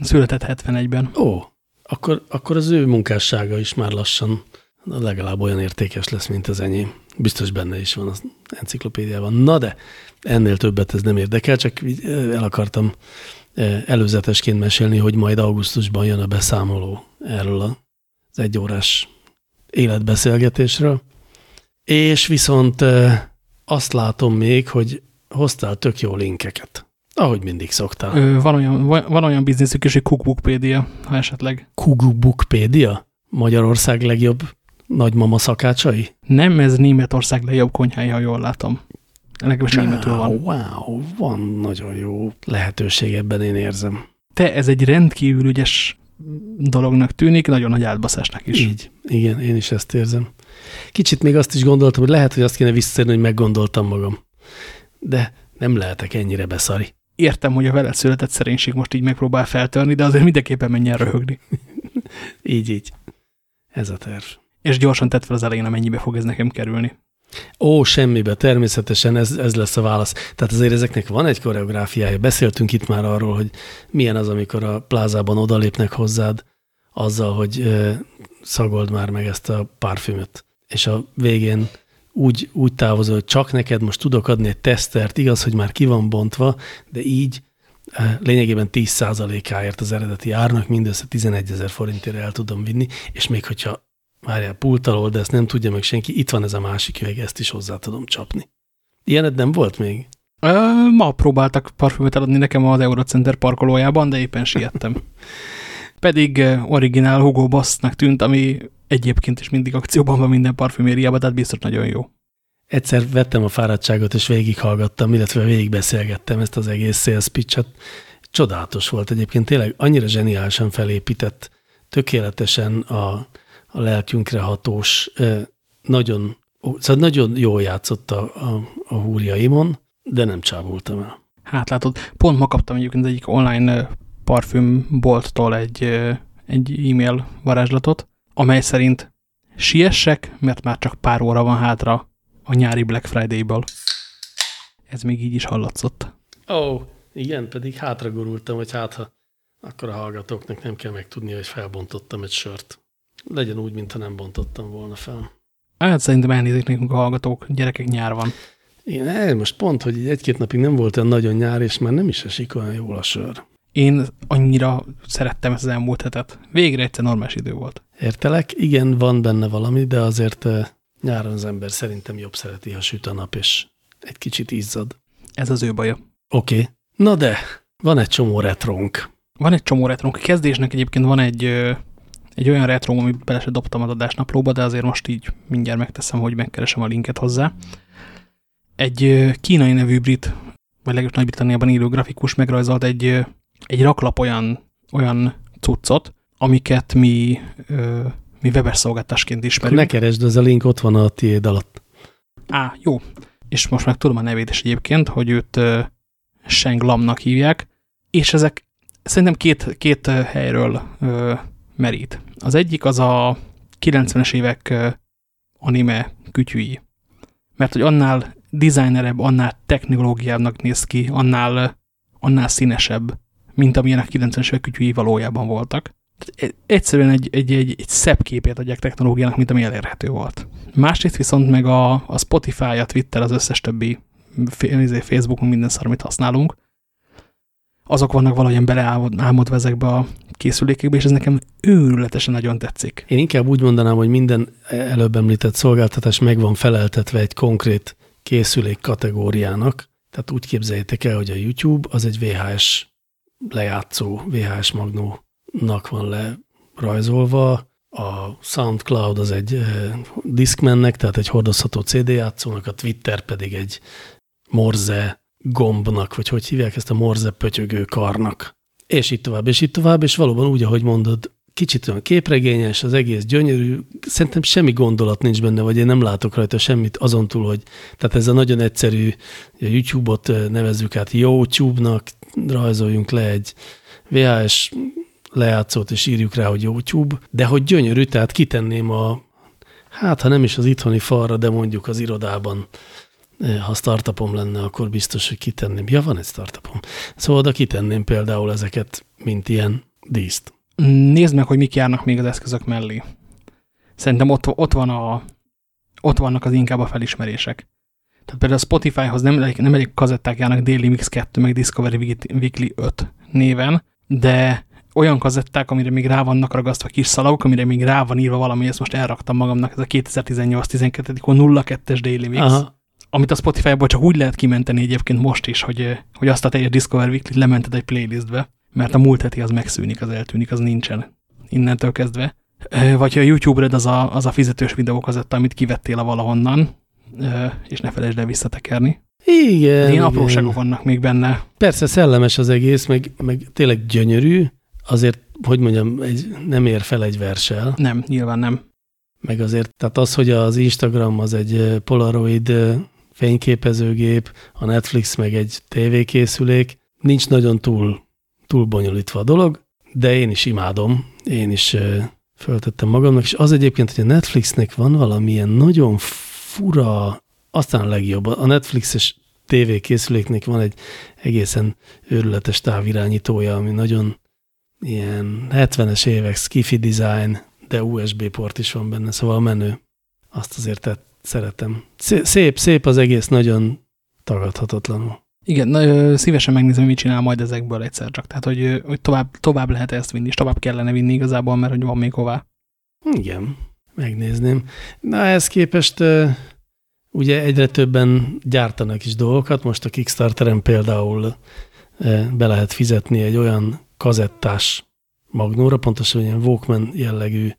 Született 71-ben. Ó, akkor, akkor az ő munkássága is már lassan legalább olyan értékes lesz, mint az enyém. Biztos benne is van az enciklopédiában. Na de, ennél többet ez nem érdekel, csak el akartam előzetesként mesélni, hogy majd augusztusban jön a beszámoló erről az egyórás életbeszélgetésről. És viszont azt látom még, hogy hoztál tök jó linkeket. Ahogy mindig szoktál. Ö, van, olyan, van olyan bizniszük is, hogy Cookbookpedia, ha esetleg. Cookbookpedia? Magyarország legjobb nagymama szakácsai? Nem, ez Németország legjobb konyhája, ha jól látom. Legalábbis wow, németül van. Wow, van nagyon jó lehetőség ebben, én érzem. Te, ez egy rendkívül ügyes dolognak tűnik, nagyon nagy átbaszásnak is. Így, igen, én is ezt érzem. Kicsit még azt is gondoltam, hogy lehet, hogy azt kéne visszatérni, hogy meggondoltam magam. De nem lehetek ennyire beszari. Értem, hogy a veled született szerénység most így megpróbál feltörni, de azért mindenképpen menjen röhögni. így, így. Ez a terv és gyorsan tett fel az elején, amennyibe fog ez nekem kerülni. Ó, semmibe, természetesen ez, ez lesz a válasz. Tehát azért ezeknek van egy koreográfiája. Beszéltünk itt már arról, hogy milyen az, amikor a plázában odalépnek hozzád azzal, hogy ö, szagold már meg ezt a parfümöt. És a végén úgy, úgy távozol, hogy csak neked most tudok adni egy tesztert, igaz, hogy már ki van bontva, de így lényegében 10%-áért az eredeti árnak mindössze 11 ezer forintért el tudom vinni, és még hogyha várjál, pult alól, de ezt nem tudja meg senki, itt van ez a másik üveg, ezt is hozzá tudom csapni. Ilyened nem volt még? Ö, ma próbáltak parfümöt eladni nekem az Eurocenter parkolójában, de éppen siettem. Pedig originál Hugo Bossnak tűnt, ami egyébként is mindig akcióban van minden parfümériában, tehát biztos nagyon jó. Egyszer vettem a fáradtságot, és végighallgattam, illetve végigbeszélgettem ezt az egész sales pitchet. Csodálatos volt egyébként, tényleg annyira zseniálisan felépített, tökéletesen a, a lelkünkre hatós, nagyon, szóval nagyon jól játszott a, a, a húrjaimon, de nem csábultam el. Hát látod, pont ma kaptam egyébként egyik online parfümbolttól egy, egy e-mail varázslatot, amely szerint siessek, mert már csak pár óra van hátra a nyári Black Friday-ból. Ez még így is hallatszott. Ó, oh, igen, pedig hátra gurultam, hogy hát ha akkor a hallgatóknak nem kell megtudni, hogy felbontottam egy sört legyen úgy, mintha nem bontottam volna fel. Hát szerintem elnézik nekünk a hallgatók, gyerekek nyár van. Igen, most pont, hogy egy-két napig nem volt olyan nagyon nyár, és már nem is esik olyan jól a sör. Én annyira szerettem ezt az elmúlt hetet. Végre egyszer normális idő volt. Értelek, igen, van benne valami, de azért Nyáron az ember szerintem jobb szereti, ha süt a nap, és egy kicsit izzad. Ez az ő baja. Oké. Okay. Na de, van egy csomó retrónk. Van egy csomó retrónk. A kezdésnek egyébként van egy, egy olyan retro, amit bele se dobtam az adásnaplóba, de azért most így mindjárt megteszem, hogy megkeresem a linket hozzá. Egy kínai nevű brit, vagy legalábbis Nagy-Britanniában élő grafikus megrajzolt egy, egy raklap olyan, olyan cuccot, amiket mi, mi szolgáltásként ismerünk. Ne keresd, az a link ott van a tiéd alatt. Á, jó. És most meg tudom a nevét is egyébként, hogy őt Sheng Lamnak hívják, és ezek szerintem két, két helyről ö, merít. Az egyik az a 90-es évek ö, anime kütyűi. Mert hogy annál designerebb, annál technológiábbnak néz ki, annál, annál színesebb, mint amilyen a 90-es évek kütyűi valójában voltak. Tehát egyszerűen egy, egy, egy, egy szebb képét adják technológiának, mint ami elérhető volt. Másrészt viszont meg a, a Spotify, a Twitter, az összes többi izé, Facebookon minden szar, amit használunk, azok vannak valahogyan beleálmodva ezekbe a készülékekbe, és ez nekem őrületesen nagyon tetszik. Én inkább úgy mondanám, hogy minden előbb említett szolgáltatás meg van feleltetve egy konkrét készülék kategóriának. Tehát úgy képzeljétek el, hogy a YouTube az egy VHS lejátszó, VHS magnónak van lerajzolva, a SoundCloud az egy eh, Discmannek, tehát egy hordozható CD játszónak, a Twitter pedig egy Morze gombnak, vagy hogy hívják ezt a morze pötyögő karnak. És itt tovább, és itt tovább, és valóban úgy, ahogy mondod, kicsit olyan képregényes, az egész gyönyörű, szerintem semmi gondolat nincs benne, vagy én nem látok rajta semmit azon túl, hogy tehát ez a nagyon egyszerű, a YouTube-ot nevezzük át YouTube-nak, rajzoljunk le egy VHS lejátszót, és írjuk rá, hogy YouTube, de hogy gyönyörű, tehát kitenném a, hát ha nem is az itthoni falra, de mondjuk az irodában ha startupom lenne, akkor biztos, hogy kitenném. Ja, van egy startupom. Szóval oda kitenném például ezeket, mint ilyen díszt. Nézd meg, hogy mik járnak még az eszközök mellé. Szerintem ott, ott, van a, ott vannak az inkább a felismerések. Tehát például a Spotifyhoz nem elég, nem elég kazetták járnak Daily Mix 2, meg Discovery Weekly 5 néven, de olyan kazetták, amire még rá vannak ragasztva kis szalagok, amire még rá van írva valami, ezt most elraktam magamnak, ez a 2018-12. 02-es Daily Mix. Aha amit a Spotify-ból csak úgy lehet kimenteni egyébként most is, hogy, hogy azt a teljes Discover Weekly lemented egy playlistbe, mert a múlt heti az megszűnik, az eltűnik, az nincsen innentől kezdve. Vagy ha a YouTube-red az a, az a fizetős videókazetta, amit kivettél a valahonnan, és ne felejtsd el visszatekerni. Igen. Ilyen apróságok vannak még benne. Persze szellemes az egész, meg, meg tényleg gyönyörű, azért, hogy mondjam, egy, nem ér fel egy versel. Nem, nyilván nem. Meg azért, tehát az, hogy az Instagram az egy Polaroid fényképezőgép, a Netflix meg egy tévékészülék. Nincs nagyon túl, túl bonyolítva a dolog, de én is imádom, én is föltettem magamnak, és az egyébként, hogy a Netflixnek van valamilyen nagyon fura, aztán a legjobb, a Netflixes tévékészüléknek van egy egészen őrületes távirányítója, ami nagyon ilyen 70-es évek skifi design, de USB port is van benne, szóval menő. Azt azért tett, szeretem. Szép, szép az egész, nagyon tagadhatatlanul. Igen, na, szívesen megnézem, mit csinál majd ezekből egyszer csak. Tehát, hogy, hogy tovább, tovább lehet ezt vinni, és tovább kellene vinni igazából, mert hogy van még hová. Igen, megnézném. Na, ehhez képest ugye egyre többen gyártanak is dolgokat. Most a Kickstarteren például be lehet fizetni egy olyan kazettás magnóra, pontosan ilyen Walkman jellegű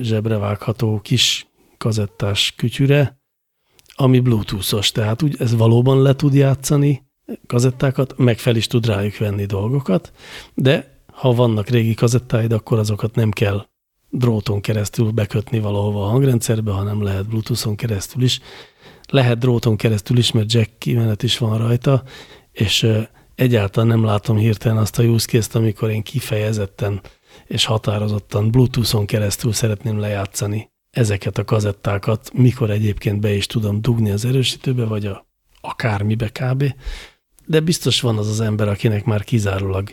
zsebrevágható kis kazettás kütyüre, ami bluetoothos, tehát úgy ez valóban le tud játszani kazettákat, meg fel is tud rájuk venni dolgokat, de ha vannak régi kazettáid, akkor azokat nem kell dróton keresztül bekötni valahova a hangrendszerbe, hanem lehet bluetoothon keresztül is. Lehet dróton keresztül is, mert jack kimenet is van rajta, és egyáltalán nem látom hirtelen azt a use amikor én kifejezetten és határozottan Bluetooth-on keresztül szeretném lejátszani ezeket a kazettákat, mikor egyébként be is tudom dugni az erősítőbe, vagy a akármibe kb. De biztos van az az ember, akinek már kizárólag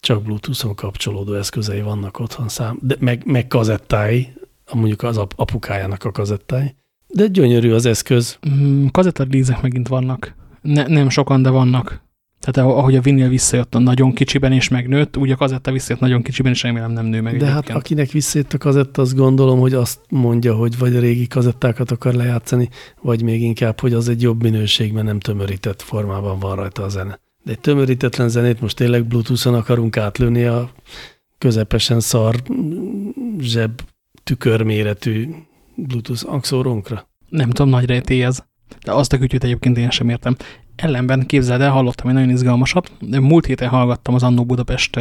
csak Bluetooth-on kapcsolódó eszközei vannak otthon szám, de meg, meg kazettái, mondjuk az apukájának a kazettái. De gyönyörű az eszköz. Mm, kazettarlízek megint vannak. Ne, nem sokan, de vannak. Tehát ahogy a vinyl visszajött a nagyon kicsiben és megnőtt, úgy a kazetta visszajött nagyon kicsiben, és remélem nem nő meg. De hát akinek visszajött a kazetta, azt gondolom, hogy azt mondja, hogy vagy a régi kazettákat akar lejátszani, vagy még inkább, hogy az egy jobb minőségben nem tömörített formában van rajta a zene. De egy tömörítetlen zenét most tényleg Bluetooth-on akarunk átlőni a közepesen szar zseb tükörméretű Bluetooth axóronkra? Nem tudom, nagy rejtély ez. De azt a kütyűt egyébként én sem értem. Ellenben képzeld el, hallottam egy nagyon izgalmasat. Múlt héten hallgattam az Annó Budapest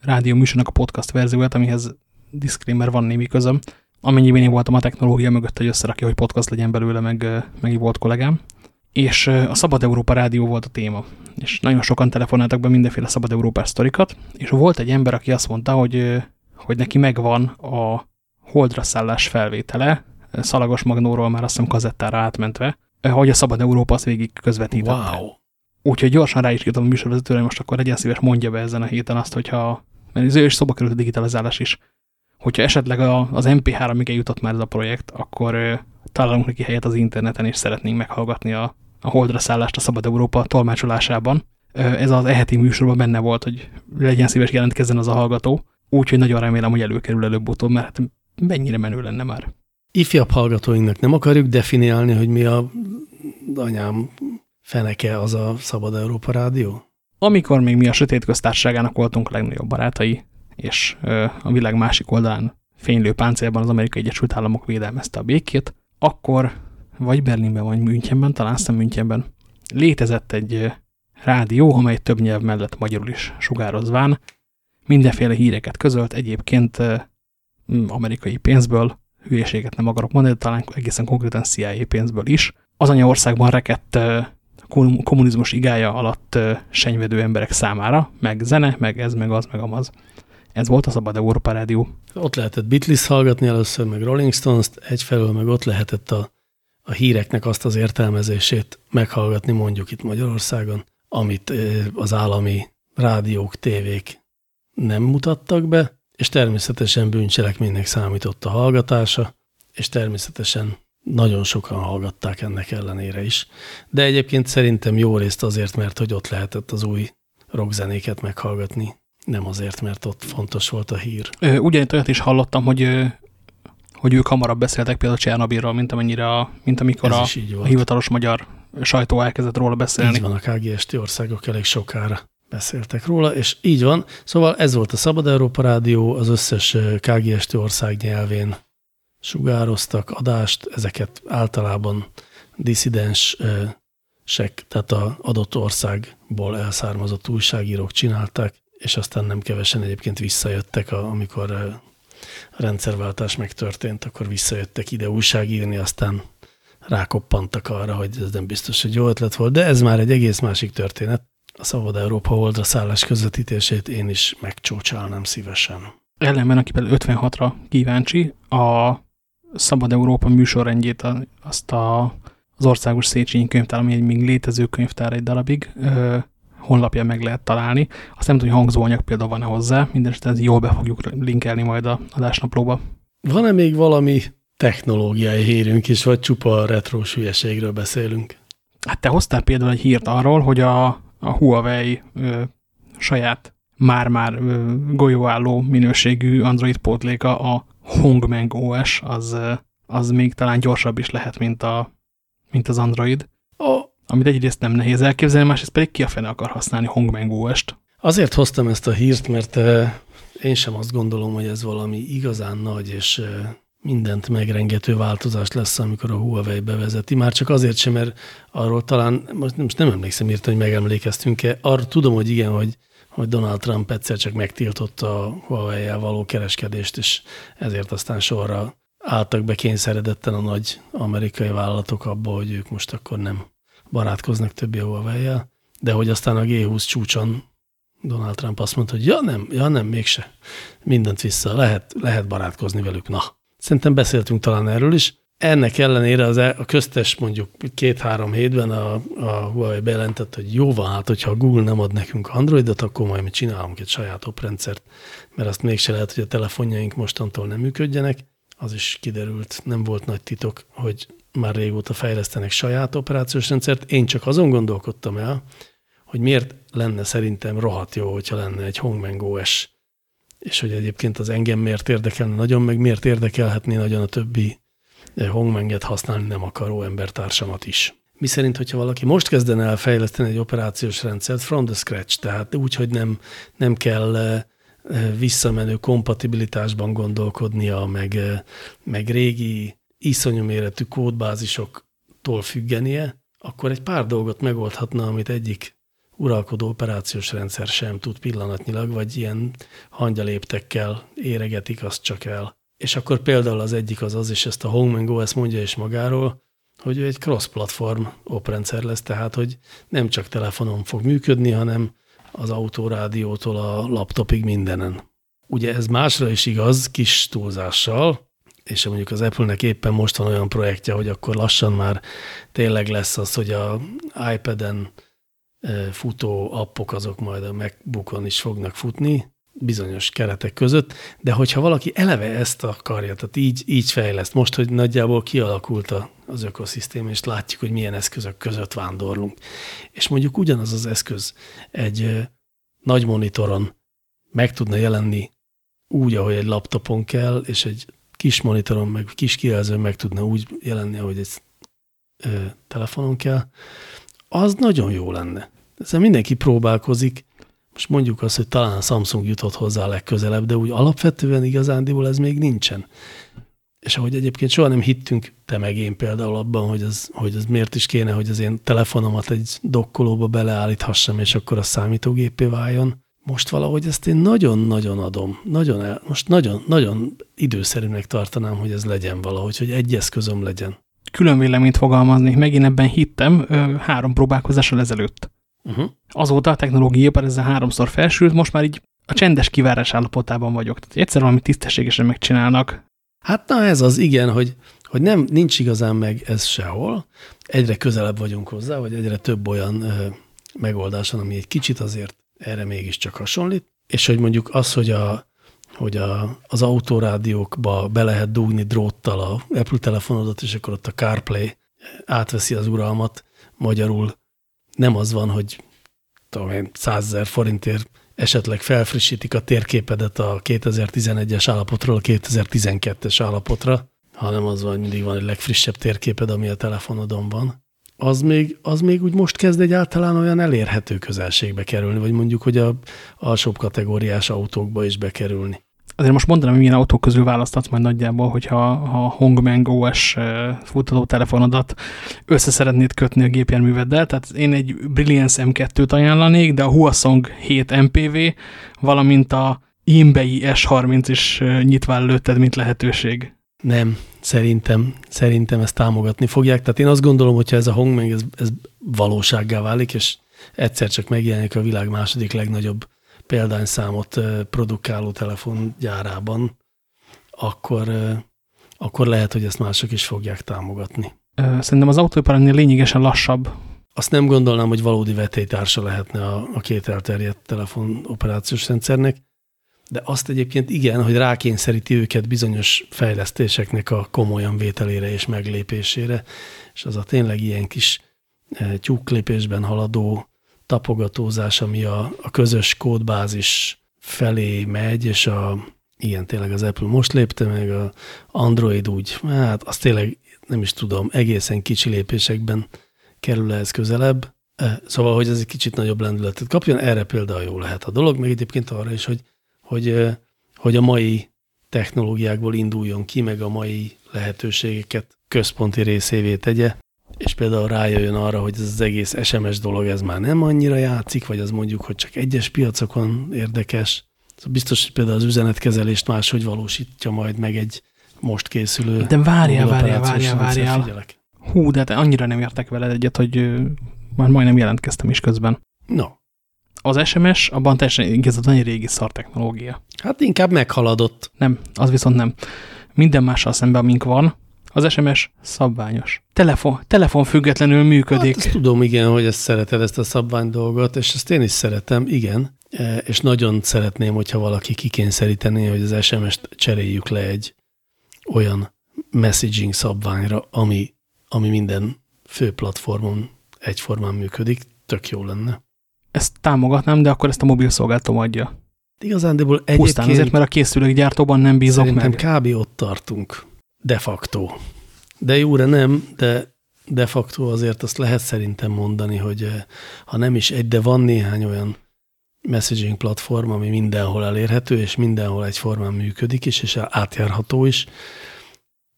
rádió műsornak a podcast verzióját, amihez disclaimer van némi közöm. Amennyiben én voltam a technológia mögött, hogy összerakja, hogy podcast legyen belőle, meg, meg volt kollégám. És a Szabad Európa rádió volt a téma. És nagyon sokan telefonáltak be mindenféle Szabad Európa sztorikat, és volt egy ember, aki azt mondta, hogy, hogy neki megvan a holdra szállás felvétele, Szalagos Magnóról már azt hiszem kazettára átmentve, hogy a Szabad Európa azt végig közvetítette. Wow. Úgyhogy gyorsan rá is írtam a műsorvezetőre, most akkor legyen szíves mondja be ezen a héten azt, hogyha, mert az ő is szoba került a digitalizálás is, hogyha esetleg a, az MP3-ig eljutott már ez a projekt, akkor találunk neki helyet az interneten, és szeretnénk meghallgatni a, a Holdra szállást a Szabad Európa tolmácsolásában. Ez az eheti műsorban benne volt, hogy legyen szíves jelentkezzen az a hallgató, úgyhogy nagyon remélem, hogy előkerül előbb-utóbb, mert hát mennyire menő lenne már. Ifjabb hallgatóinknak nem akarjuk definiálni, hogy mi a anyám feneke az a Szabad Európa Rádió? Amikor még mi a sötét köztársaságának voltunk a legnagyobb barátai, és a világ másik oldalán fénylő páncélban az Amerikai Egyesült Államok védelmezte a békét, akkor vagy Berlinben, vagy Münchenben, talán aztán Münchenben létezett egy rádió, amely több nyelv mellett magyarul is sugározván mindenféle híreket közölt, egyébként amerikai pénzből, hülyeséget nem akarok mondani, de talán egészen konkrétan CIA pénzből is. Az anyaországban rekett kommunizmus igája alatt senyvedő emberek számára, meg zene, meg ez, meg az, meg amaz. Ez volt a Szabad Európa Rádió. Ott lehetett Beatles hallgatni először, meg Rolling Stones-t, egyfelől meg ott lehetett a, a híreknek azt az értelmezését meghallgatni mondjuk itt Magyarországon, amit az állami rádiók, tévék nem mutattak be, és természetesen bűncselekménynek számított a hallgatása, és természetesen nagyon sokan hallgatták ennek ellenére is. De egyébként szerintem jó részt azért, mert hogy ott lehetett az új rockzenéket meghallgatni, nem azért, mert ott fontos volt a hír. Ugyanitt olyat is hallottam, hogy hogy ők hamarabb beszéltek például Csernobilról, mint, amennyire a, mint amikor a, a hivatalos magyar sajtó elkezdett róla beszélni. Így van, a KGST országok elég sokára beszéltek róla, és így van. Szóval ez volt a Szabad Európa Rádió, az összes KGST ország nyelvén sugároztak adást, ezeket általában diszidensek, tehát az adott országból elszármazott újságírók csinálták, és aztán nem kevesen egyébként visszajöttek, amikor a rendszerváltás megtörtént, akkor visszajöttek ide újságírni, aztán rákoppantak arra, hogy ez nem biztos, hogy jó ötlet volt, de ez már egy egész másik történet a Szabad Európa oldra szállás közvetítését én is megcsócsálnám szívesen. Ellenben, aki például 56-ra kíváncsi, a Szabad Európa műsorrendjét, azt a, az Országos Széchenyi Könyvtár, ami egy még létező könyvtár egy darabig, ö, honlapja meg lehet találni. Azt nem tudom, hogy hangzóanyag például van-e hozzá, mindenesetre ez jól be fogjuk linkelni majd a adásnaplóba. Van-e még valami technológiai hírünk is, vagy csupa retrós hülyeségről beszélünk? Hát te hoztál például egy hírt arról, hogy a a Huawei ö, saját már-már golyóálló minőségű Android pótléka, a Hongmeng OS, az, az még talán gyorsabb is lehet, mint, a, mint az Android. Oh. Amit egyrészt nem nehéz elképzelni, másrészt pedig ki a fene akar használni Hongmeng OS-t. Azért hoztam ezt a hírt, mert én sem azt gondolom, hogy ez valami igazán nagy és mindent megrengető változás lesz, amikor a Huawei bevezeti. Már csak azért sem, mert arról talán, most nem, nem emlékszem írta, hogy megemlékeztünk-e. Arra tudom, hogy igen, hogy, hogy Donald Trump egyszer csak megtiltotta a Huawei-jel való kereskedést, és ezért aztán sorra álltak be kényszeredetten a nagy amerikai vállalatok abba, hogy ők most akkor nem barátkoznak többé a huawei de hogy aztán a G20 csúcson Donald Trump azt mondta, hogy ja nem, ja nem, mégse. Mindent vissza, lehet, lehet barátkozni velük, na. Szerintem beszéltünk talán erről is. Ennek ellenére az e, a köztes mondjuk két-három hétben a, a Huawei bejelentett, hogy jó van, hát hogyha a Google nem ad nekünk Androidot, akkor majd mi csinálunk egy saját oprendszert, mert azt mégse lehet, hogy a telefonjaink mostantól nem működjenek. Az is kiderült, nem volt nagy titok, hogy már régóta fejlesztenek saját operációs rendszert. Én csak azon gondolkodtam el, hogy miért lenne szerintem rohadt jó, hogyha lenne egy Hongmeng OS, és hogy egyébként az engem miért érdekelne nagyon, meg miért érdekelhetné nagyon a többi Hongmenget használni nem akaró embertársamat is. Mi szerint, hogyha valaki most kezdene el fejleszteni egy operációs rendszert from the scratch, tehát úgy, hogy nem, nem kell visszamenő kompatibilitásban gondolkodnia, meg, meg régi iszonyú méretű kódbázisoktól függenie, akkor egy pár dolgot megoldhatna, amit egyik uralkodó operációs rendszer sem tud pillanatnyilag, vagy ilyen hangyaléptekkel éregetik azt csak el. És akkor például az egyik az az, és ezt a Home OS mondja is magáról, hogy ő egy cross-platform oprendszer lesz, tehát hogy nem csak telefonon fog működni, hanem az autórádiótól a laptopig mindenen. Ugye ez másra is igaz, kis túlzással, és mondjuk az Apple-nek éppen most van olyan projektje, hogy akkor lassan már tényleg lesz az, hogy a iPad-en futó appok azok majd a MacBookon is fognak futni, bizonyos keretek között, de hogyha valaki eleve ezt akarja, tehát így, így fejleszt, most, hogy nagyjából kialakult az ökoszisztém, és látjuk, hogy milyen eszközök között vándorlunk, és mondjuk ugyanaz az eszköz egy nagy monitoron meg tudna jelenni úgy, ahogy egy laptopon kell, és egy kis monitoron, meg kis kijelzőn meg tudna úgy jelenni, ahogy egy ö, telefonon kell, az nagyon jó lenne. Ezzel mindenki próbálkozik. Most mondjuk azt, hogy talán a Samsung jutott hozzá a legközelebb, de úgy alapvetően igazándiból ez még nincsen. És ahogy egyébként soha nem hittünk, te meg én például abban, hogy az, hogy az miért is kéne, hogy az én telefonomat egy dokkolóba beleállíthassam, és akkor a számítógépé váljon, most valahogy ezt én nagyon-nagyon adom. Nagyon el, most nagyon, nagyon időszerűnek tartanám, hogy ez legyen valahogy, hogy egy eszközöm legyen. Külön véleményt fogalmazni, megint ebben hittem három próbálkozással ezelőtt. Uh -huh. Azóta a technológia ezzel háromszor felsült, most már így a csendes kivárás állapotában vagyok. Tehát egyszer valami tisztességesen megcsinálnak. Hát na ez az, igen, hogy, hogy nem, nincs igazán meg ez sehol. Egyre közelebb vagyunk hozzá, vagy egyre több olyan ö, megoldás van, ami egy kicsit azért erre mégiscsak hasonlít, és hogy mondjuk az, hogy, a, hogy a, az autórádiókba be lehet dugni dróttal a Apple telefonodat, és akkor ott a CarPlay átveszi az uralmat, magyarul nem az van, hogy tudom én, 100 forintért esetleg felfrissítik a térképedet a 2011-es állapotról a 2012-es állapotra, hanem az van, hogy mindig van egy legfrissebb térképed, ami a telefonodon van az még, az még úgy most kezd egyáltalán olyan elérhető közelségbe kerülni, vagy mondjuk, hogy a alsóbb kategóriás autókba is bekerülni. Azért most mondanám, hogy milyen autók közül választatsz majd nagyjából, hogyha a Hongmeng OS futató telefonodat össze szeretnéd kötni a gépjárműveddel. Tehát én egy Brilliance M2-t ajánlanék, de a Huasong 7 MPV, valamint a Imbei S30 is nyitván lőtted, mint lehetőség. Nem, szerintem, szerintem ezt támogatni fogják. Tehát én azt gondolom, hogyha ez a Hongmeng ez, ez valósággá válik, és egyszer csak megjelenik a világ második legnagyobb példányszámot produkáló telefongyárában, akkor, akkor lehet, hogy ezt mások is fogják támogatni. Szerintem az autóipar ennél lényegesen lassabb. Azt nem gondolnám, hogy valódi vetélytársa lehetne a, a két elterjedt telefon operációs rendszernek, de azt egyébként igen, hogy rákényszeríti őket bizonyos fejlesztéseknek a komolyan vételére és meglépésére, és az a tényleg ilyen kis tyúklépésben haladó tapogatózás, ami a, a közös kódbázis felé megy, és a, igen, tényleg az Apple most lépte meg, a Android úgy, hát azt tényleg nem is tudom, egészen kicsi lépésekben kerül ez közelebb. E, szóval, hogy ez egy kicsit nagyobb lendületet kapjon, erre például jó lehet a dolog, meg egyébként arra is, hogy hogy, hogy a mai technológiákból induljon ki, meg a mai lehetőségeket központi részévé tegye, és például rájöjjön arra, hogy ez az egész SMS dolog, ez már nem annyira játszik, vagy az mondjuk, hogy csak egyes piacokon érdekes. Szóval biztos, hogy például az üzenetkezelést máshogy valósítja majd meg egy most készülő... De várjál, várjál, várjál, várjál. Hú, de hát annyira nem értek veled egyet, hogy már majdnem jelentkeztem is közben. No az SMS abban teljesen igaz, nagyon régi szar technológia. Hát inkább meghaladott. Nem, az viszont nem. Minden mással szemben, amink van, az SMS szabványos. Telefon, telefon függetlenül működik. Hát ezt tudom, igen, hogy ezt szereted, ezt a szabvány dolgot, és ezt én is szeretem, igen. E, és nagyon szeretném, hogyha valaki kikényszerítené, hogy az SMS-t cseréljük le egy olyan messaging szabványra, ami, ami minden fő platformon egyformán működik, tök jó lenne ezt támogatnám, de akkor ezt a mobil szolgáltató adja. Igazándiból Pusztán egyébként azért, mert a készülék gyártóban nem bízok szerintem meg. kb. ott tartunk. De facto. De jóra nem, de de facto azért azt lehet szerintem mondani, hogy eh, ha nem is egy, de van néhány olyan messaging platform, ami mindenhol elérhető, és mindenhol egyformán működik is, és átjárható is.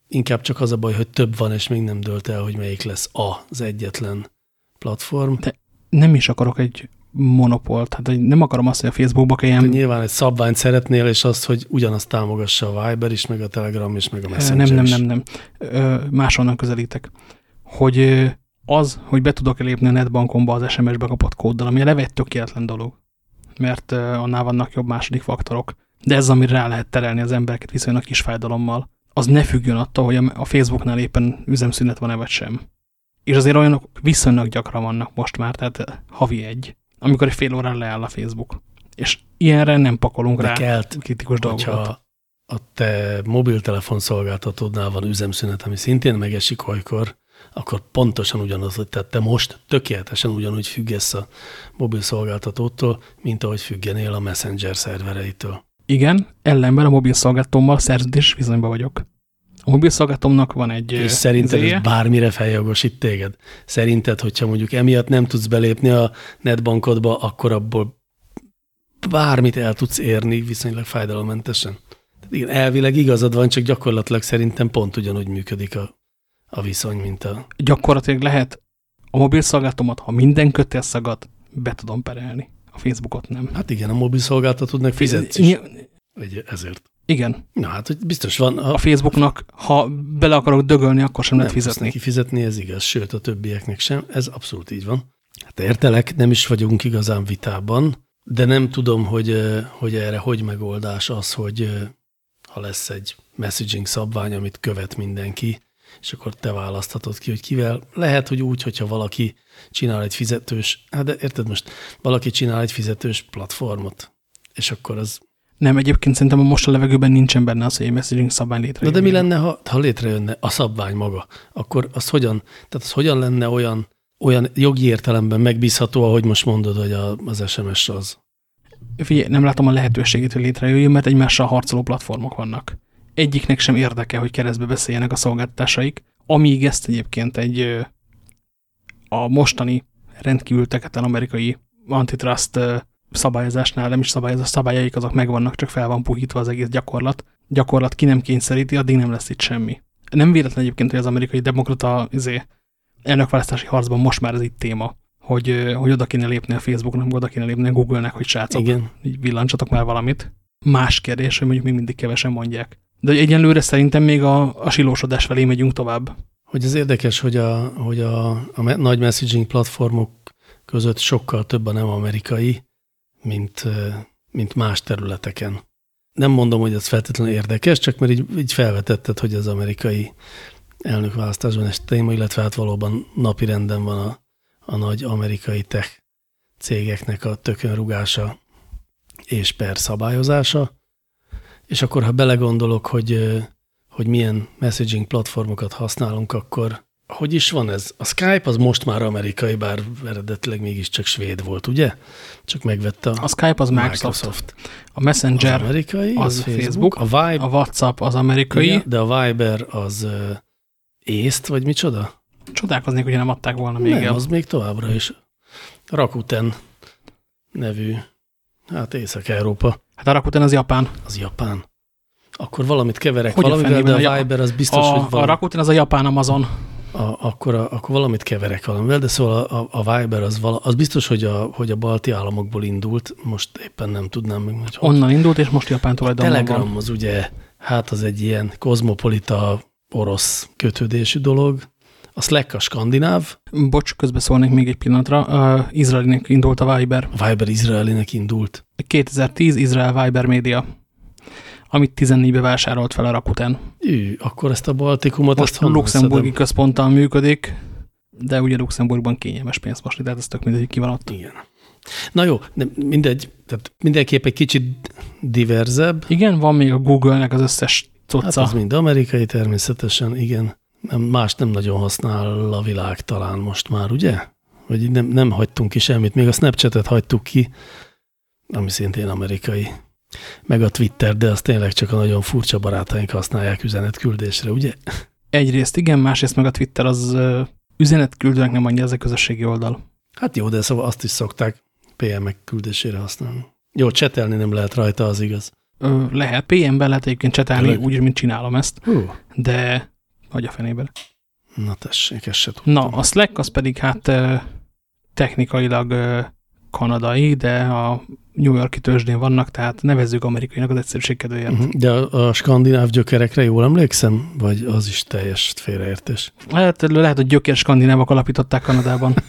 Inkább csak az a baj, hogy több van, és még nem dölt el, hogy melyik lesz az egyetlen platform. De nem is akarok egy monopolt. Hát hogy nem akarom azt, hogy a Facebookba kelljen... nyilván egy szabványt szeretnél, és azt, hogy ugyanazt támogassa a Viber is, meg a Telegram is, meg a Messenger Nem, nem, nem, nem. Ö, Máshonnan közelítek. Hogy az, hogy be tudok lépni a netbankomba az SMS-be kapott kóddal, ami eleve egy tökéletlen dolog. Mert annál vannak jobb második faktorok. De ez, amire rá lehet terelni az embereket viszonylag kis fájdalommal, az ne függjön attól, hogy a Facebooknál éppen üzemszünet van-e vagy sem. És azért olyanok viszonylag gyakran vannak most már, tehát havi egy, amikor egy fél órán leáll a Facebook. És ilyenre nem pakolunk De rá kelt, kritikus dolgokat. a te mobiltelefon szolgáltatódnál van üzemszünet, ami szintén megesik olykor, akkor pontosan ugyanaz, hogy tehát te most tökéletesen ugyanúgy függesz a mobil szolgáltatótól, mint ahogy függenél a Messenger szervereitől. Igen, ellenben a mobil szolgáltatómmal szerződés viszonyban vagyok. A mobil szolgáltatómnak van egy És szerinted izéje. ez bármire feljogosít téged? Szerinted, hogyha mondjuk emiatt nem tudsz belépni a netbankodba, akkor abból bármit el tudsz érni viszonylag fájdalommentesen? Igen, elvileg igazad van, csak gyakorlatilag szerintem pont ugyanúgy működik a, a viszony, mint a... Gyakorlatilag lehet a mobil szolgáltatómat, ha minden kötél szagad, be tudom perelni. A Facebookot nem. Hát igen, a mobil szolgáltatódnak fizetsz is. Ny- Ezért. Igen, Na hát, hogy biztos van. a Facebooknak, ha bele akarok dögölni, akkor sem lehet nem tudsz fizetni. neki fizetni, ez igaz, sőt a többieknek sem, ez abszolút így van. Hát értelek, nem is vagyunk igazán vitában, de nem tudom, hogy, hogy erre hogy megoldás az, hogy ha lesz egy messaging szabvány, amit követ mindenki, és akkor te választhatod ki, hogy kivel. Lehet, hogy úgy, hogyha valaki csinál egy fizetős, hát de érted most, valaki csinál egy fizetős platformot, és akkor az Nem, egyébként szerintem a most a levegőben nincsen benne az, hogy egy messaging szabvány Na létrejön. de mi lenne, ha, ha létrejönne a szabvány maga? Akkor az hogyan, tehát az hogyan lenne olyan, olyan jogi értelemben megbízható, ahogy most mondod, hogy a, az SMS az? Figyelj, nem látom a lehetőségét, hogy létrejöjjön, mert egymással harcoló platformok vannak. Egyiknek sem érdeke, hogy keresztbe beszéljenek a szolgáltatásaik, amíg ezt egyébként egy a mostani rendkívül teketel amerikai antitrust szabályozásnál, nem is szabályozás, szabályaik azok megvannak, csak fel van puhítva az egész gyakorlat. Gyakorlat ki nem kényszeríti, addig nem lesz itt semmi. Nem véletlen egyébként, hogy az amerikai demokrata izé, elnökválasztási harcban most már ez itt téma, hogy, hogy oda kéne lépni a Facebooknak, oda kéne lépni a Google-nek, hogy srácok, Igen. így villancsatok már valamit. Más kérdés, hogy mondjuk még mindig kevesen mondják. De egyenlőre szerintem még a, a silósodás felé megyünk tovább. Hogy az érdekes, hogy a, hogy a, a nagy messaging platformok között sokkal több a nem amerikai, mint, mint más területeken. Nem mondom, hogy ez feltétlenül érdekes, csak mert így, így felvetetted, hogy az amerikai elnökválasztásban ez téma, illetve hát valóban napi renden van a, a nagy amerikai tech cégeknek a tökönrugása és per szabályozása. És akkor, ha belegondolok, hogy, hogy milyen messaging platformokat használunk, akkor hogy is van ez? A Skype az most már amerikai, bár eredetileg mégiscsak svéd volt, ugye? Csak megvette a, A Skype az Microsoft, Microsoft. a Az Messenger, amerikai, az az, Facebook, Facebook, a Vibe, a WhatsApp az amerikai. igen, de a Viber az uh, észt, vagy micsoda? Csodálkoznék, hogyha nem adták volna még Nem, el. az még továbbra is. Rakuten nevű, hát Észak-Európa, Hát a Rakuten az Japán. az Japán. Akkor valamit keverek Hogy a valamivel, de a a Viber az biztos, hogy A, a Rakuten az a Japán Amazon. A, akkor, a, akkor valamit keverek valamivel, de szóval a, a Viber az, vala, az biztos, hogy a, hogy a balti államokból indult, most éppen nem tudnám meg, hogy. Onnan indult, és most Japán tulajdonban Telegram van. az ugye, hát az egy ilyen kozmopolita orosz kötődésű dolog. A Slack a skandináv, Bocs, közbeszólnék még egy pillanatra. Uh, Izraelinek indult a Viber. a Viber izraelinek indult. 2010 Izrael Viber Media, amit 14-be vásárolt fel a Rakuten. Ő, akkor ezt a Baltikumot, Most ezt luxemburgi szedem? központtal működik, de ugye Luxemburgban kényelmes pénzt mosni, tehát ez tök mindegy, ki van ott. Igen. Na jó, de mindegy, tehát mindenképp egy kicsit diverzebb. Igen, van még a Google-nek az összes Hát cucca. az mind amerikai természetesen, igen. Nem, más nem nagyon használ a világ talán most már, ugye? vagy nem, nem hagytunk ki semmit. Még a Snapchatet hagytuk ki, ami szintén amerikai. Meg a Twitter, de azt tényleg csak a nagyon furcsa barátaink használják üzenetküldésre, ugye? Egyrészt igen, másrészt meg a Twitter az üzenetküldőnek nem annyi ez a közösségi oldal. Hát jó, de szóval azt is szokták PM-ek küldésére használni. Jó, csetelni nem lehet rajta, az igaz. Ö, lehet, PM-ben lehet egyébként csetelni, úgy, mint csinálom ezt. Hú. De vagy a fenében. Na tessék, ezt se tudtam. Na, a Slack az pedig hát technikailag kanadai, de a New Yorki tőzsdén vannak, tehát nevezzük amerikainak az egyszerűség kedvéért. -huh. De a, a skandináv gyökerekre jól emlékszem? Vagy az is teljes félreértés? Hát lehet, hogy gyökér skandinávok alapították Kanadában.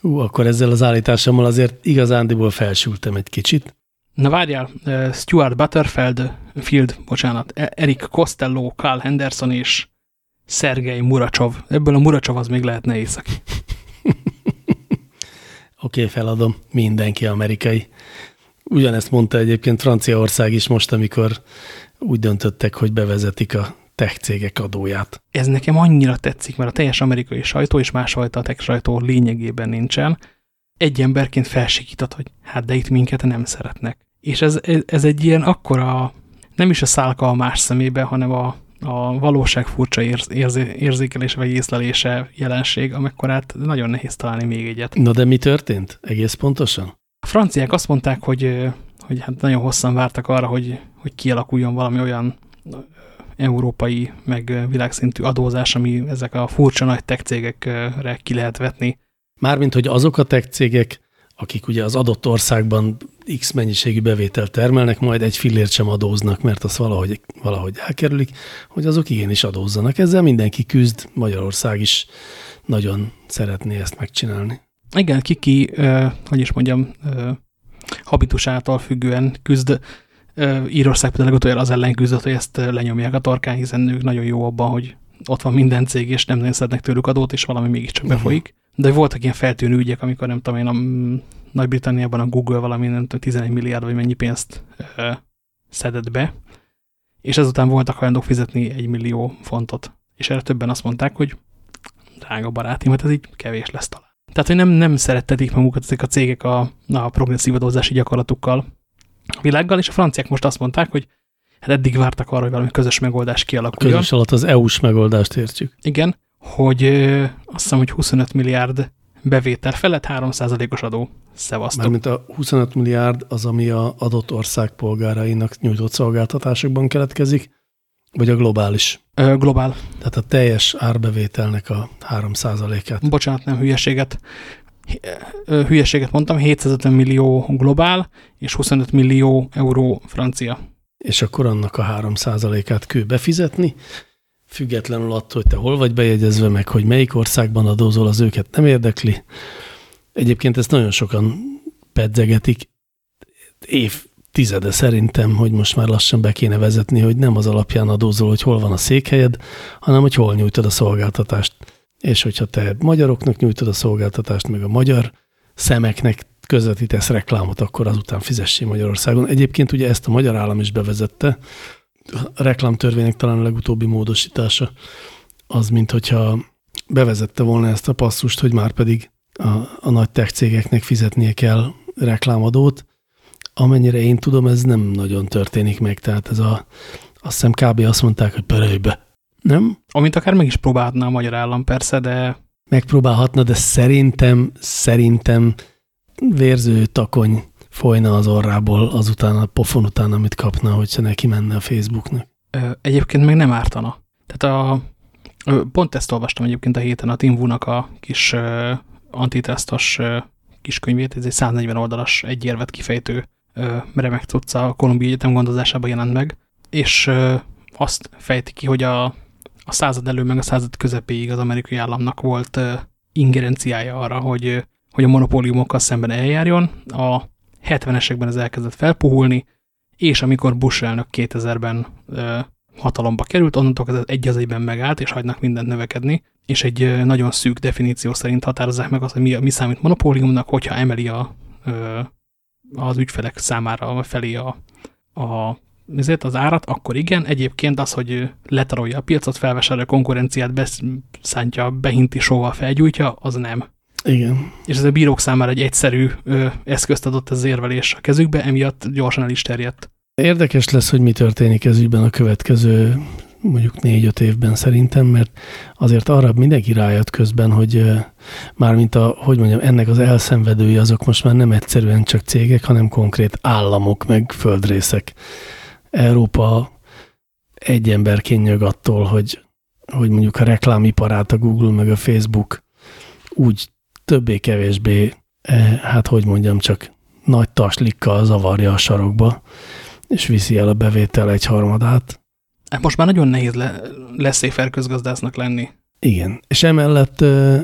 Ú, akkor ezzel az állításommal azért igazándiból felsültem egy kicsit. Na várjál, Stuart Butterfield, Field, bocsánat, e- Eric Costello, Carl Henderson és Szergei Muracsov. Ebből a Muracsov az még lehetne északi. Oké, feladom. Mindenki amerikai. Ugyanezt mondta egyébként Franciaország is most, amikor úgy döntöttek, hogy bevezetik a tech cégek adóját. Ez nekem annyira tetszik, mert a teljes amerikai sajtó és másfajta a tech sajtó lényegében nincsen. Egy emberként felsikított, hogy hát de itt minket nem szeretnek. És ez, ez egy ilyen akkora, nem is a szálka a más szemébe, hanem a, a valóság furcsa érz, érzékelése vagy észlelése jelenség, amekkorát nagyon nehéz találni még egyet. Na de mi történt? Egész pontosan? A franciák azt mondták, hogy, hogy hát nagyon hosszan vártak arra, hogy, hogy kialakuljon valami olyan európai, meg világszintű adózás, ami ezek a furcsa nagy tech cégekre ki lehet vetni. Mármint, hogy azok a tech cégek, akik ugye az adott országban X mennyiségű bevételt termelnek, majd egy fillért sem adóznak, mert az valahogy, valahogy elkerülik, hogy azok igenis adózzanak. Ezzel mindenki küzd, Magyarország is nagyon szeretné ezt megcsinálni. Igen, kiki, eh, hogy is mondjam, eh, habitusától függően küzd. Eh, Írország például legutóbb az ellen küzdött, hogy ezt lenyomják a torkán, hiszen ők nagyon jó abban, hogy ott van minden cég, és nem nagyon szednek tőlük adót, és valami mégiscsak befolyik. De voltak ilyen feltűnő ügyek, amikor nem tudom én, a Nagy-Britanniában a Google valami nem tudom, 11 milliárd vagy mennyi pénzt ö, szedett be, és ezután voltak hajlandók fizetni egy millió fontot. És erre többen azt mondták, hogy drága barátim, hát ez így kevés lesz talán. Tehát, hogy nem, nem szerettetik magukat ezek a cégek a, a progresszív adózási gyakorlatukkal a világgal, és a franciák most azt mondták, hogy hát eddig vártak arra, hogy valami közös megoldás kialakuljon. Közös alatt az EU-s megoldást értjük. Igen, hogy azt hiszem, hogy 25 milliárd bevétel felett 3%-os adó. Szevasztok. Mármint a 25 milliárd az, ami a adott ország polgárainak nyújtott szolgáltatásokban keletkezik, vagy a globális? Ö, globál. Tehát a teljes árbevételnek a 3%-át. Bocsánat, nem hülyeséget. Hülyeséget mondtam, 750 millió globál, és 25 millió euró francia. És akkor annak a 3%-át kő befizetni, függetlenül attól, hogy te hol vagy bejegyezve, meg hogy melyik országban adózol, az őket nem érdekli. Egyébként ezt nagyon sokan pedzegetik, év tizede szerintem, hogy most már lassan be kéne vezetni, hogy nem az alapján adózol, hogy hol van a székhelyed, hanem hogy hol nyújtod a szolgáltatást. És hogyha te magyaroknak nyújtod a szolgáltatást, meg a magyar szemeknek közvetítesz reklámot, akkor azután fizessél Magyarországon. Egyébként ugye ezt a magyar állam is bevezette, reklámtörvények talán a legutóbbi módosítása az, mint hogyha bevezette volna ezt a passzust, hogy már pedig a, a nagy tech cégeknek fizetnie kell reklámadót. Amennyire én tudom, ez nem nagyon történik meg, tehát ez a, azt hiszem kb. azt mondták, hogy pörölybe. Nem? Amint akár meg is próbálhatna a magyar állam persze, de... Megpróbálhatna, de szerintem, szerintem vérző takony folyna az orrából azután a pofon után, amit kapna, hogyha neki menne a Facebooknak. Egyébként meg nem ártana. Tehát a, pont ezt olvastam egyébként a héten a Tim Wu-nak a kis antitestos kiskönyvét, ez egy 140 oldalas egyérvet kifejtő remek cucca a Kolumbia Egyetem gondozásában jelent meg, és azt fejti ki, hogy a, a század elő meg a század közepéig az amerikai államnak volt ingerenciája arra, hogy, hogy a monopóliumokkal szemben eljárjon. A 70-esekben ez elkezdett felpuhulni, és amikor Bush elnök 2000-ben hatalomba került, onnantól ez egy az egyben megállt, és hagynak mindent növekedni, és egy nagyon szűk definíció szerint határozzák meg azt, hogy mi, mi számít monopóliumnak, hogyha emeli a, az ügyfelek számára felé a, a ezért az árat, akkor igen. Egyébként az, hogy letarolja a piacot, felvásárolja a konkurenciát, beszántja, behinti sóval felgyújtja, az nem. Igen. És ez a bírók számára egy egyszerű ö, eszközt adott az érvelés a kezükbe, emiatt gyorsan el is terjedt. Érdekes lesz, hogy mi történik ez ügyben a következő mondjuk négy-öt évben szerintem, mert azért arra mindenki rájött közben, hogy mármint a, hogy mondjam, ennek az elszenvedői azok most már nem egyszerűen csak cégek, hanem konkrét államok, meg földrészek. Európa egy emberként nyög attól, hogy, hogy mondjuk a reklámiparát a Google meg a Facebook úgy többé-kevésbé, hát hogy mondjam, csak nagy taslikkal zavarja a sarokba, és viszi el a bevétel egy harmadát. Hát most már nagyon nehéz le, lesz közgazdásznak lenni. Igen, és emellett,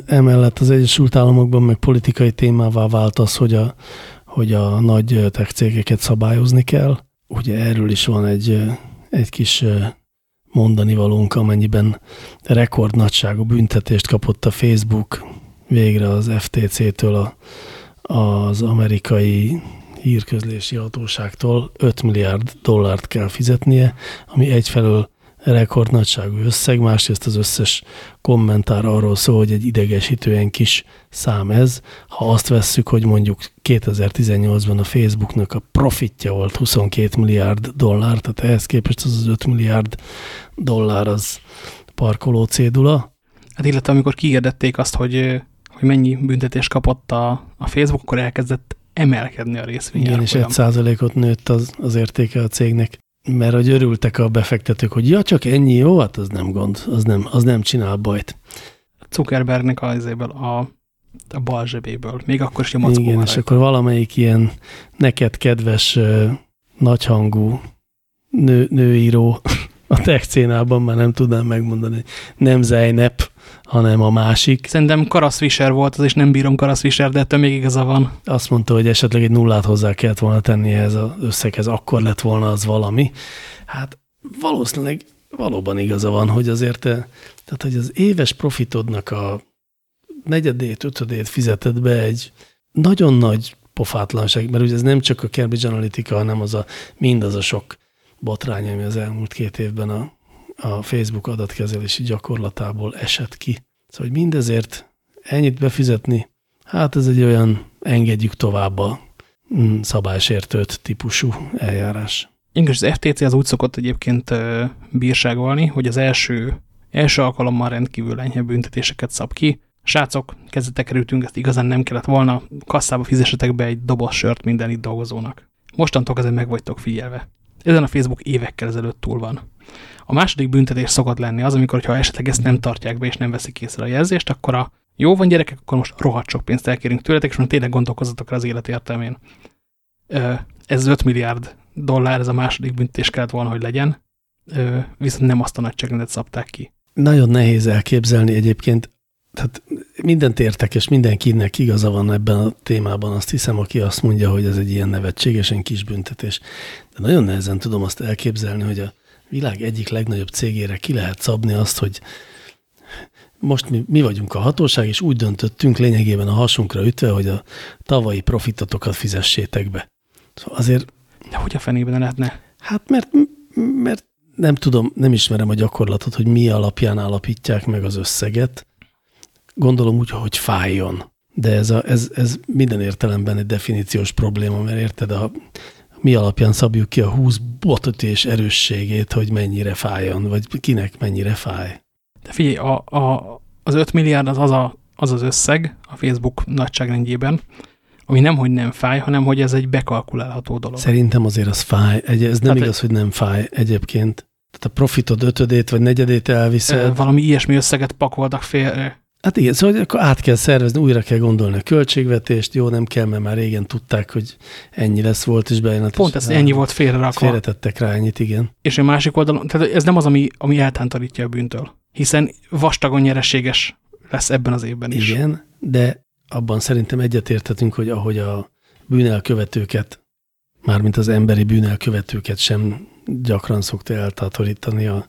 emellett az Egyesült Államokban meg politikai témává vált az, hogy a, hogy a nagy tech cégeket szabályozni kell. Ugye erről is van egy, egy kis mondani valónk, amennyiben rekordnagyságú büntetést kapott a Facebook végre az FTC-től a, az amerikai hírközlési hatóságtól 5 milliárd dollárt kell fizetnie, ami egyfelől rekordnagyságú összeg, másrészt az összes kommentár arról szól, hogy egy idegesítően kis szám ez. Ha azt vesszük, hogy mondjuk 2018-ban a Facebooknak a profitja volt 22 milliárd dollár, tehát ehhez képest az az 5 milliárd dollár az parkoló cédula. Hát illetve amikor kiirdették azt, hogy, hogy mennyi büntetés kapott a, a Facebook, akkor elkezdett emelkedni a részvény. Igen, és egy százalékot nőtt az, az értéke a cégnek, mert hogy örültek a befektetők, hogy ja, csak ennyi jó, hát az nem gond, az nem, az nem csinál bajt. Zuckerbergnek az a, a bal zsebéből, még akkor is a mackó Igen, és akkor valamelyik ilyen neked kedves, nagyhangú nő, nőíró a tech szénában, már nem tudnám megmondani, nem Zeynep, hanem a másik. Szerintem Karaszvisser volt, az is nem bírom Karaszvisser, de ettől még igaza van. Azt mondta, hogy esetleg egy nullát hozzá kellett volna tenni ehhez az összeghez, akkor lett volna az valami. Hát valószínűleg valóban igaza van, hogy azért te, tehát hogy az éves profitodnak a negyedét, ötödét fizeted be egy nagyon nagy pofátlanság, mert ugye ez nem csak a Cambridge Analytica, hanem az a, mindaz a sok botrány, ami az elmúlt két évben a a Facebook adatkezelési gyakorlatából esett ki. Szóval, hogy mindezért ennyit befizetni, hát ez egy olyan engedjük tovább a mm, szabálysértőt típusú eljárás. Igen, az FTC az úgy szokott egyébként bírságolni, hogy az első, első alkalommal rendkívül enyhe büntetéseket szab ki. Srácok, kezdete kerültünk, ezt igazán nem kellett volna, kasszába fizessetek be egy doboz sört minden itt dolgozónak. Mostantól ezen meg vagytok figyelve. Ezen a Facebook évekkel ezelőtt túl van. A második büntetés szokott lenni az, amikor ha esetleg ezt nem tartják be és nem veszik észre a jelzést, akkor a jó van gyerekek, akkor most rohadt sok pénzt elkérünk tőletek, és most tényleg gondolkozzatok az élet értelmén. Ez 5 milliárd dollár, ez a második büntetés kellett volna, hogy legyen, viszont nem azt a nagyságrendet szabták ki. Nagyon nehéz elképzelni egyébként, tehát mindent értek, és mindenkinek igaza van ebben a témában, azt hiszem, aki azt mondja, hogy ez egy ilyen nevetségesen kis büntetés. De nagyon nehezen tudom azt elképzelni, hogy a világ egyik legnagyobb cégére ki lehet szabni azt, hogy most mi, mi vagyunk a hatóság, és úgy döntöttünk lényegében a hasunkra ütve, hogy a tavalyi profitotokat fizessétek be. Szóval azért... De hogy a fenében lehetne? Hát mert, mert nem tudom, nem ismerem a gyakorlatot, hogy mi alapján állapítják meg az összeget. Gondolom úgy, hogy fájjon. De ez, a, ez, ez minden értelemben egy definíciós probléma, mert érted, a, mi alapján szabjuk ki a 20 botötés erősségét, hogy mennyire fájjon, vagy kinek mennyire fáj. De figyelj, a, a, az 5 milliárd az az, a, az az összeg a Facebook nagyságrendjében, ami nem, hogy nem fáj, hanem hogy ez egy bekalkulálható dolog. Szerintem azért az fáj. Egy, ez nem Tehát igaz, hogy nem fáj egyébként. Tehát a profitod ötödét vagy negyedét elviszed. Valami ilyesmi összeget pakoltak félre. Hát igen, szóval akkor át kell szervezni, újra kell gondolni a költségvetést, jó, nem kell, mert már régen tudták, hogy ennyi lesz volt, és bejön. Pont ez ennyi volt félrerakva. Félretettek rá ennyit, igen. És a másik oldalon, tehát ez nem az, ami, ami eltántorítja a bűntől, hiszen vastagon nyereséges lesz ebben az évben is. Igen, de abban szerintem egyetértetünk, hogy ahogy a bűnelkövetőket, mármint az emberi bűnelkövetőket sem gyakran szokta eltátorítani a,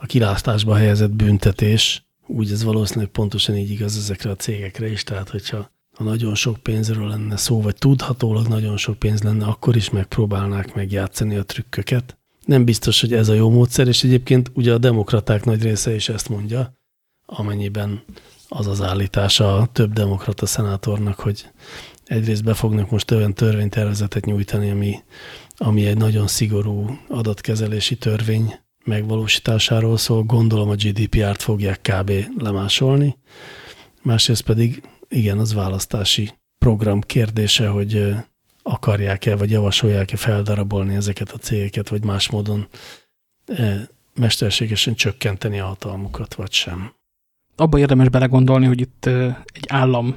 a kilásztásba helyezett büntetés, úgy ez valószínűleg pontosan így igaz ezekre a cégekre is, tehát hogyha ha nagyon sok pénzről lenne szó, vagy tudhatólag nagyon sok pénz lenne, akkor is megpróbálnák megjátszani a trükköket. nem biztos, hogy ez a jó módszer, és egyébként ugye a demokraták nagy része is ezt mondja, amennyiben az az állítása a több demokrata szenátornak, hogy egyrészt be fognak most olyan törvénytervezetet nyújtani, ami, ami egy nagyon szigorú adatkezelési törvény megvalósításáról szól, gondolom a GDPR-t fogják kb. lemásolni. Másrészt pedig igen, az választási program kérdése, hogy akarják-e, vagy javasolják-e feldarabolni ezeket a cégeket, vagy más módon mesterségesen csökkenteni a hatalmukat, vagy sem. Abba érdemes belegondolni, hogy itt egy állam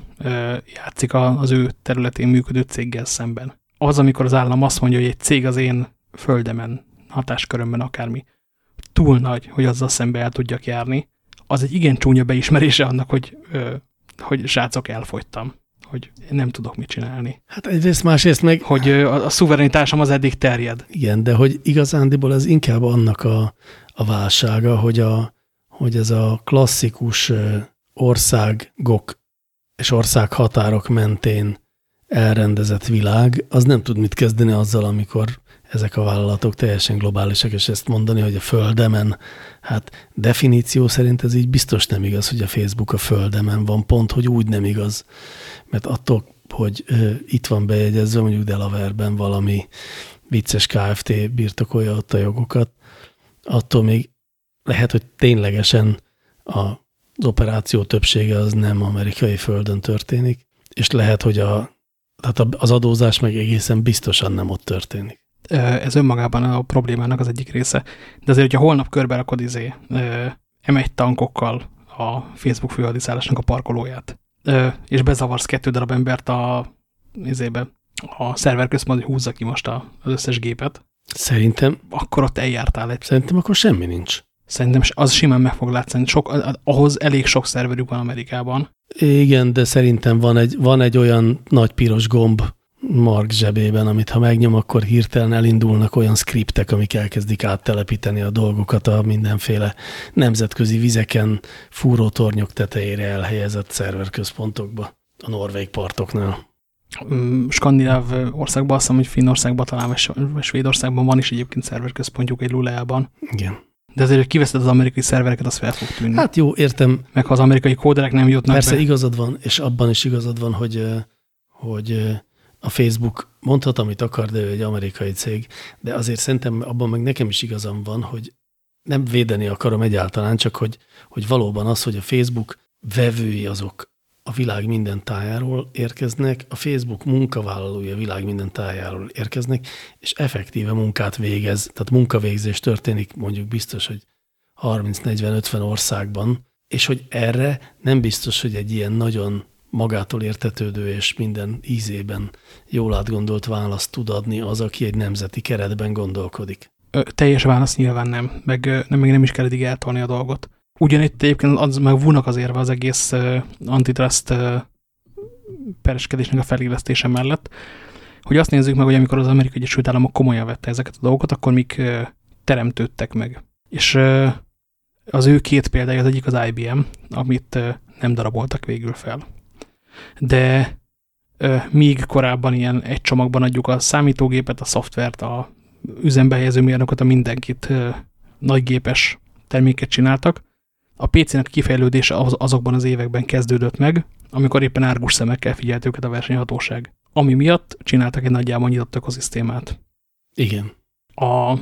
játszik az ő területén működő céggel szemben. Az, amikor az állam azt mondja, hogy egy cég az én földemen, hatáskörömben akármi, túl nagy, hogy azzal szembe el tudjak járni, az egy igen csúnya beismerése annak, hogy, hogy srácok, elfogytam hogy nem tudok mit csinálni. Hát egyrészt, másrészt meg... Hogy a, a szuverenitásom az eddig terjed. Igen, de hogy igazándiból ez inkább annak a, a válsága, hogy, a, hogy ez a klasszikus országok és országhatárok mentén elrendezett világ, az nem tud mit kezdeni azzal, amikor ezek a vállalatok teljesen globálisak, és ezt mondani, hogy a földemen, hát definíció szerint ez így biztos nem igaz, hogy a Facebook a földemen van, pont, hogy úgy nem igaz, mert attól, hogy ö, itt van bejegyezve, mondjuk Delaware-ben valami vicces KFT birtokolja ott a jogokat, attól még lehet, hogy ténylegesen a, az operáció többsége az nem amerikai földön történik, és lehet, hogy a, tehát az adózás meg egészen biztosan nem ott történik ez önmagában a problémának az egyik része. De azért, hogyha holnap körbe rakod izé, M1 tankokkal a Facebook főhadiszállásnak a parkolóját, és bezavarsz kettő darab embert a, izébe, a szerverközpont, hogy húzza ki most az összes gépet. Szerintem. Akkor ott eljártál egy. Szerintem akkor semmi nincs. Szerintem az simán meg fog látszani. Sok, ahhoz elég sok szerverük van Amerikában. Igen, de szerintem van egy, van egy olyan nagy piros gomb, Mark zsebében, amit ha megnyom, akkor hirtelen elindulnak olyan skriptek, amik elkezdik áttelepíteni a dolgokat a mindenféle nemzetközi vizeken, fúrótornyok tetejére elhelyezett szerverközpontokba, a norvég partoknál. Mm, skandináv országban, azt hiszem, hogy Finnországban, talán Svédországban van is egyébként szerverközpontjuk egy Luleában. Igen. De azért, hogy kiveszed az amerikai szervereket, az fel fog tűnni. Hát jó, értem. Meg ha az amerikai kóderek nem jutnak Persze be. igazad van, és abban is igazad van, hogy, hogy a Facebook mondhat, amit akar, de ő egy amerikai cég, de azért szerintem abban meg nekem is igazam van, hogy nem védeni akarom egyáltalán, csak hogy, hogy valóban az, hogy a Facebook vevői azok a világ minden tájáról érkeznek, a Facebook munkavállalói a világ minden tájáról érkeznek, és effektíve munkát végez, tehát munkavégzés történik mondjuk biztos, hogy 30-40-50 országban, és hogy erre nem biztos, hogy egy ilyen nagyon magától értetődő és minden ízében jól átgondolt választ tud adni az, aki egy nemzeti keretben gondolkodik? Ö, teljes válasz nyilván nem, meg nem, meg nem is kell eddig eltolni a dolgot. Ugyanitt egyébként az, meg vúnak az érve az egész uh, antitrust uh, pereskedésnek a felélesztése mellett, hogy azt nézzük meg, hogy amikor az Amerikai Egyesült Államok komolyan vette ezeket a dolgokat, akkor mik uh, teremtődtek meg. És uh, az ő két példája az egyik az IBM, amit uh, nem daraboltak végül fel de míg korábban ilyen egy csomagban adjuk a számítógépet, a szoftvert, a üzembe helyező mérnököt, a mindenkit nagygépes terméket csináltak, a PC-nek kifejlődése az, azokban az években kezdődött meg, amikor éppen árgus szemekkel figyelt őket a versenyhatóság. Ami miatt csináltak egy nagyjából nyitott ökoszisztémát. Igen. A,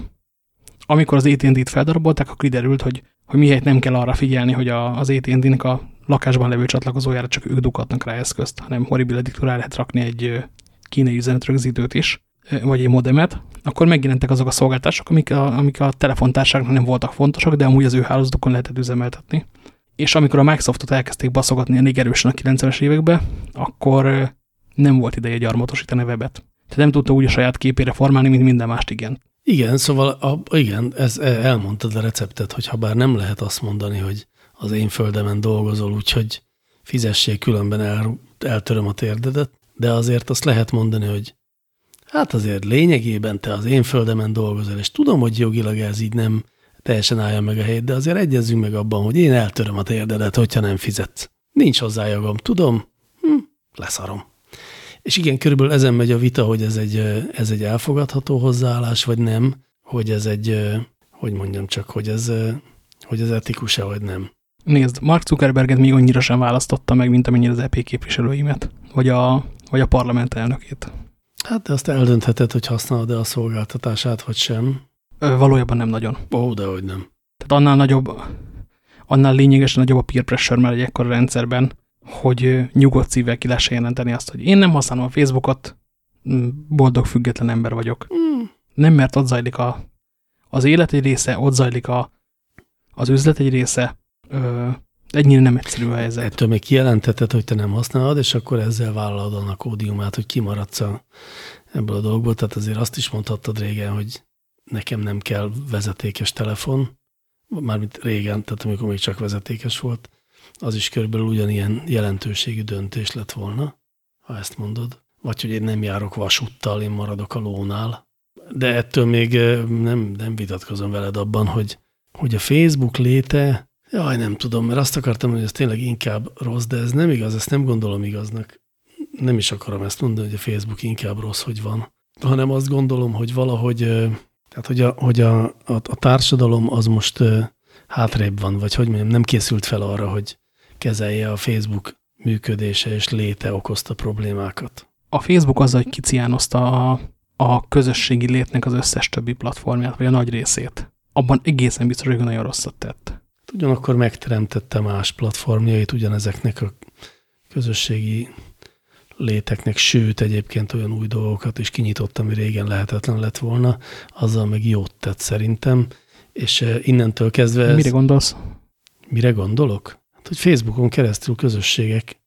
amikor az AT&T-t feldarabolták, akkor kiderült, hogy, hogy mihelyt nem kell arra figyelni, hogy a, az AT&T-nek a lakásban levő csatlakozójára csak ők dughatnak rá eszközt, hanem horrible rá lehet rakni egy kínai üzenetrögzítőt is, vagy egy modemet, akkor megjelentek azok a szolgáltások, amik a, amik a telefontárságnak nem voltak fontosak, de amúgy az ő hálózatokon lehetett üzemeltetni. És amikor a Microsoftot elkezdték baszogatni elég erősen a 90-es években, akkor nem volt ideje gyarmatosítani a webet. Tehát nem tudta úgy a saját képére formálni, mint minden mást igen. Igen, szóval a, igen, ez elmondtad a receptet, hogy ha bár nem lehet azt mondani, hogy az én földemen dolgozol, úgyhogy fizessék, különben el, eltöröm a térdedet, de azért azt lehet mondani, hogy hát azért lényegében te az én földemen dolgozol, és tudom, hogy jogilag ez így nem teljesen állja meg a helyét, de azért egyezzünk meg abban, hogy én eltöröm a térdedet, hogyha nem fizetsz. Nincs hozzá jogom, tudom, hm, leszarom. És igen, körülbelül ezen megy a vita, hogy ez egy, ez egy elfogadható hozzáállás, vagy nem, hogy ez egy, hogy mondjam csak, hogy ez, hogy ez etikus-e, vagy nem. Nézd, Mark Zuckerberget még annyira sem választotta meg, mint amennyire az EP képviselőimet, vagy a, vagy a parlament elnökét. Hát de azt eldöntheted, hogy használod-e a szolgáltatását, vagy sem. Ö, valójában nem nagyon. Ó, de hogy nem. Tehát annál nagyobb, annál lényegesen nagyobb a peer pressure már egy ekkora rendszerben, hogy nyugodt szívvel ki lehessen jelenteni azt, hogy én nem használom a Facebookot, boldog, független ember vagyok. Mm. Nem, mert ott zajlik a, az élet egy része, ott zajlik a, az üzlet egy része, ö, ennyire nem egyszerű a helyzet. Ettől még kijelenteted, hogy te nem használod, és akkor ezzel vállalod annak kódiumát, hogy kimaradsz a, ebből a dolgból. Tehát azért azt is mondhattad régen, hogy nekem nem kell vezetékes telefon, mármint régen, tehát amikor még csak vezetékes volt, az is körülbelül ugyanilyen jelentőségű döntés lett volna, ha ezt mondod. Vagy hogy én nem járok vasúttal, én maradok a lónál. De ettől még nem, nem vitatkozom veled abban, hogy, hogy a Facebook léte, jaj, nem tudom, mert azt akartam, hogy ez tényleg inkább rossz, de ez nem igaz, ezt nem gondolom igaznak. Nem is akarom ezt mondani, hogy a Facebook inkább rossz, hogy van, hanem azt gondolom, hogy valahogy, tehát hogy a, hogy a, a, a társadalom az most hátrébb van, vagy hogy mondjam, nem készült fel arra, hogy kezelje a Facebook működése és léte okozta problémákat. A Facebook az, hogy kiciánozta a, a közösségi létnek az összes többi platformját, vagy a nagy részét. Abban egészen biztos, hogy nagyon rosszat tett. Ugyanakkor megteremtette más platformjait ugyanezeknek a közösségi léteknek, sőt egyébként olyan új dolgokat is kinyitott, ami régen lehetetlen lett volna, azzal meg jót tett szerintem, és eh, innentől kezdve... Ez... Mire gondolsz? Mire gondolok? Hát, hogy Facebookon keresztül közösségek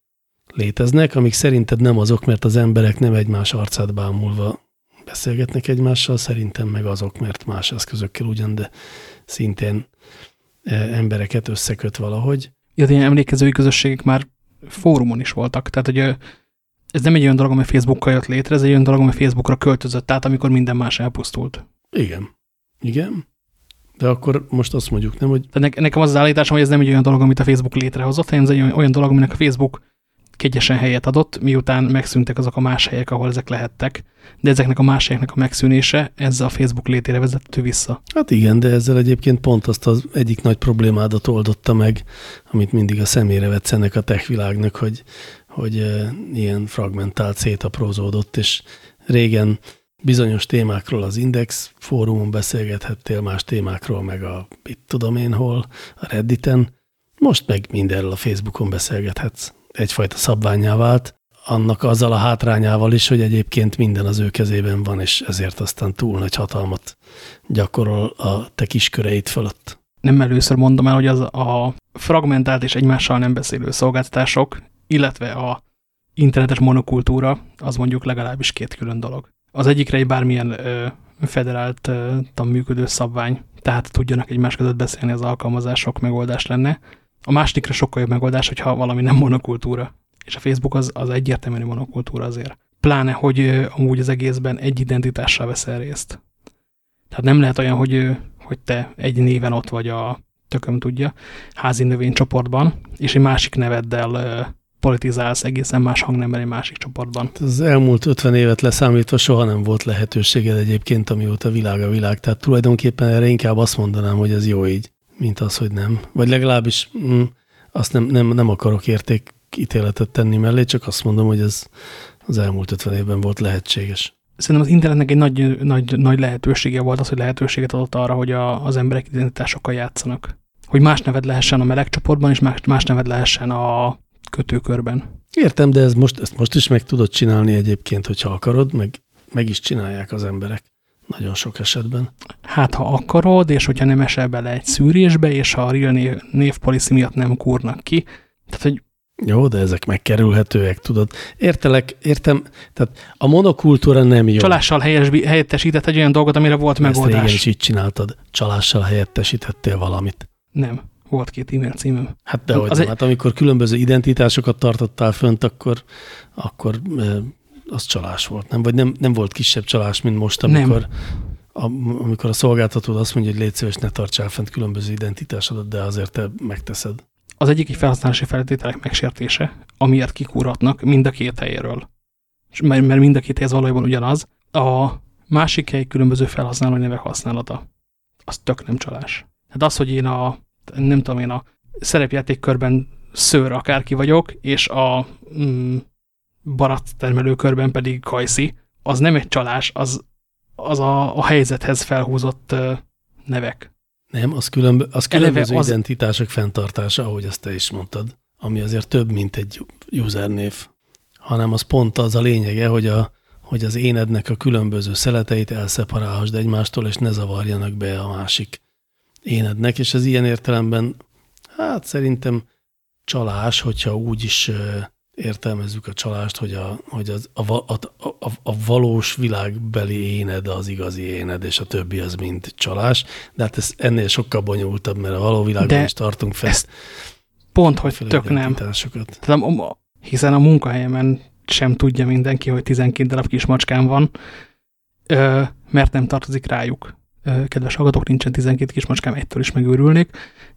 léteznek, amik szerinted nem azok, mert az emberek nem egymás arcát bámulva beszélgetnek egymással, szerintem meg azok, mert más eszközökkel ugyan, de szintén embereket összeköt valahogy. Ja, ilyen emlékezői közösségek már fórumon is voltak, tehát hogy ez nem egy olyan dolog, ami Facebookkal jött létre, ez egy olyan dolog, ami Facebookra költözött át, amikor minden más elpusztult. Igen. Igen. De akkor most azt mondjuk, nem, hogy... Tehát nekem az az állításom, hogy ez nem egy olyan dolog, amit a Facebook létrehozott, hanem ez egy olyan dolog, aminek a Facebook kegyesen helyet adott, miután megszűntek azok a más helyek, ahol ezek lehettek, de ezeknek a más helyeknek a megszűnése ezzel a Facebook létére vezető vissza. Hát igen, de ezzel egyébként pont azt az egyik nagy problémádat oldotta meg, amit mindig a szemére vetsz ennek a tech világnak, hogy, hogy ilyen fragmentált szétaprózódott, és régen bizonyos témákról az Index fórumon beszélgethettél, más témákról meg a itt tudom én hol, a Redditen, most meg mindenről a Facebookon beszélgethetsz. Egyfajta szabványá vált, annak azzal a hátrányával is, hogy egyébként minden az ő kezében van, és ezért aztán túl nagy hatalmat gyakorol a te kisköreit fölött. Nem először mondom el, hogy az a fragmentált és egymással nem beszélő szolgáltatások, illetve a internetes monokultúra, az mondjuk legalábbis két külön dolog. Az egyikre egy bármilyen ö, federáltan működő szabvány, tehát tudjanak egymás között beszélni az alkalmazások megoldás lenne. A másikra sokkal jobb megoldás, hogyha valami nem monokultúra. És a Facebook az, az egyértelműen monokultúra azért. Pláne, hogy amúgy az egészben egy identitással veszel részt. Tehát nem lehet olyan, hogy, hogy te egy néven ott vagy a tököm tudja, házi növénycsoportban, és egy másik neveddel politizálsz egészen más hangnemben egy másik csoportban. Az elmúlt 50 évet leszámítva soha nem volt lehetőséged egyébként, amióta világ a világ. Tehát tulajdonképpen erre inkább azt mondanám, hogy ez jó így, mint az, hogy nem. Vagy legalábbis mm, azt nem, nem, nem akarok értékítéletet tenni mellé, csak azt mondom, hogy ez az elmúlt 50 évben volt lehetséges. Szerintem az internetnek egy nagy, nagy, nagy lehetősége volt az, hogy lehetőséget adott arra, hogy a, az emberek identitásokkal játszanak. Hogy más neved lehessen a meleg csoportban, és más, más neved lehessen a kötőkörben. Értem, de ez most, ezt most is meg tudod csinálni egyébként, hogyha akarod, meg, meg is csinálják az emberek. Nagyon sok esetben. Hát, ha akarod, és hogyha nem esel bele egy szűrésbe, és ha a real név, névpolicy miatt nem kúrnak ki, tehát, hogy jó, de ezek megkerülhetőek, tudod. Értelek, értem, tehát a monokultúra nem jó. Csalással helyes, helyettesített egy olyan dolgot, amire volt Ezt megoldás. Ezt is így csináltad. Csalással helyettesítettél valamit. Nem volt két e-mail címem. Hát de egy... hát amikor különböző identitásokat tartottál fönt, akkor, akkor az csalás volt, nem? Vagy nem, nem volt kisebb csalás, mint most, amikor, a, amikor a szolgáltatód azt mondja, hogy légy szíves, ne tartsál fent különböző identitásodat, de azért te megteszed. Az egyik egy felhasználási feltételek megsértése, amiért kikúrhatnak mind a két helyéről. Mert, mert mind a két hely valójában ugyanaz. A másik hely különböző felhasználó nevek használata. Az tök nem csalás. Hát az, hogy én a, nem tudom én, a szerepjátékkörben szőr akárki vagyok, és a mm, barat termelőkörben pedig kajszi, az nem egy csalás, az, az a, a helyzethez felhúzott uh, nevek. Nem, az, különb az különböző az... identitások fenntartása, ahogy azt te is mondtad, ami azért több, mint egy usernév, hanem az pont az a lényege, hogy, a, hogy az énednek a különböző szeleteit elszeparálhasd egymástól, és ne zavarjanak be a másik énednek, és ez ilyen értelemben, hát szerintem csalás, hogyha úgy is értelmezzük a csalást, hogy a, hogy az, a, a, a, a valós világbeli éned az igazi éned, és a többi az mind csalás, de hát ez ennél sokkal bonyolultabb, mert a való világban de is tartunk fel. Pont, hogy tök nem. Tehát, hiszen a munkahelyemen sem tudja mindenki, hogy 12 darab kismacskám van, mert nem tartozik rájuk. Kedves hallgatók, nincsen 12 kismacskám, ettől is megőrülnék,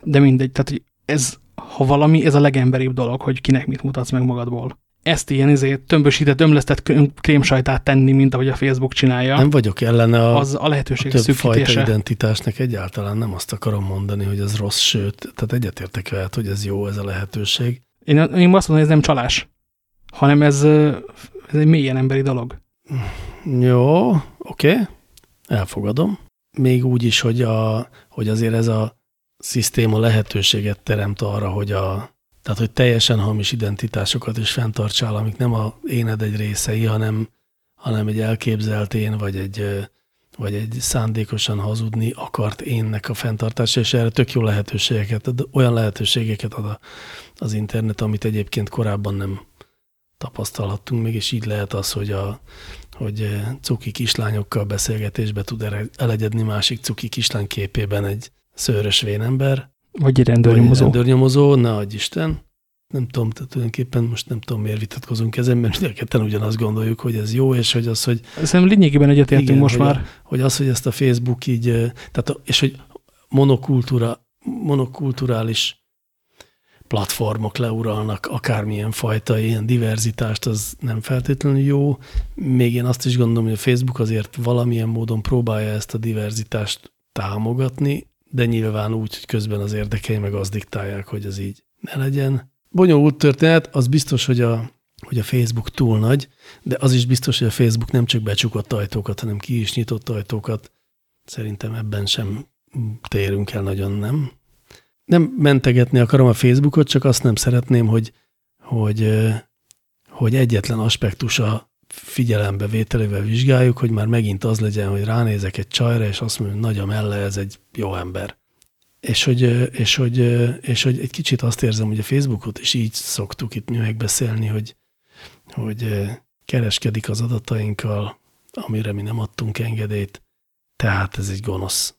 de mindegy, tehát hogy ez ha valami, ez a legemberibb dolog, hogy kinek mit mutatsz meg magadból. Ezt ilyen izé, tömbösített, ömlesztett krémsajtát tenni, mint ahogy a Facebook csinálja. Nem vagyok ellene a, az a lehetőség a több fajta identitásnak egyáltalán nem azt akarom mondani, hogy ez rossz, sőt, tehát egyetértek veled, hogy ez jó, ez a lehetőség. Én, én azt mondom, hogy ez nem csalás, hanem ez, ez egy mélyen emberi dolog. Jó, oké, okay. elfogadom. Még úgy is, hogy, a, hogy azért ez a szisztéma lehetőséget teremt arra, hogy a, tehát, hogy teljesen hamis identitásokat is fenntartsál, amik nem a éned egy részei, hanem, hanem egy elképzelt én, vagy egy, vagy egy szándékosan hazudni akart énnek a fenntartása, és erre tök jó lehetőségeket, olyan lehetőségeket ad a, az internet, amit egyébként korábban nem tapasztalhattunk még, és így lehet az, hogy, a, hogy cuki kislányokkal beszélgetésbe tud elegyedni másik cuki kislány képében egy, szőrös vénember. Vagy egy rendőrnyomozó. Vagy rendőrnyomozó, ne adj Isten. Nem tudom, tehát tulajdonképpen most nem tudom, miért vitatkozunk ezen, mert mindenketten ugyanazt gondoljuk, hogy ez jó, és hogy az, hogy... Szerintem lényegében egyetértünk most hogy már. A, hogy az, hogy ezt a Facebook így, tehát, és hogy monokultúra, monokulturális platformok leuralnak akármilyen fajta ilyen diverzitást, az nem feltétlenül jó. Még én azt is gondolom, hogy a Facebook azért valamilyen módon próbálja ezt a diverzitást támogatni, de nyilván úgy, hogy közben az érdekei meg azt diktálják, hogy ez így ne legyen. Bonyolult történet, az biztos, hogy a, hogy a Facebook túl nagy, de az is biztos, hogy a Facebook nem csak becsukott ajtókat, hanem ki is nyitott ajtókat. Szerintem ebben sem térünk el nagyon, nem? Nem mentegetni akarom a Facebookot, csak azt nem szeretném, hogy, hogy, hogy egyetlen aspektusa figyelembevételével vizsgáljuk, hogy már megint az legyen, hogy ránézek egy csajra, és azt mondom, nagy a melle, ez egy jó ember. És hogy, és, hogy, és hogy egy kicsit azt érzem, hogy a Facebookot is így szoktuk itt mi megbeszélni, hogy, hogy kereskedik az adatainkkal, amire mi nem adtunk engedélyt, tehát ez egy gonosz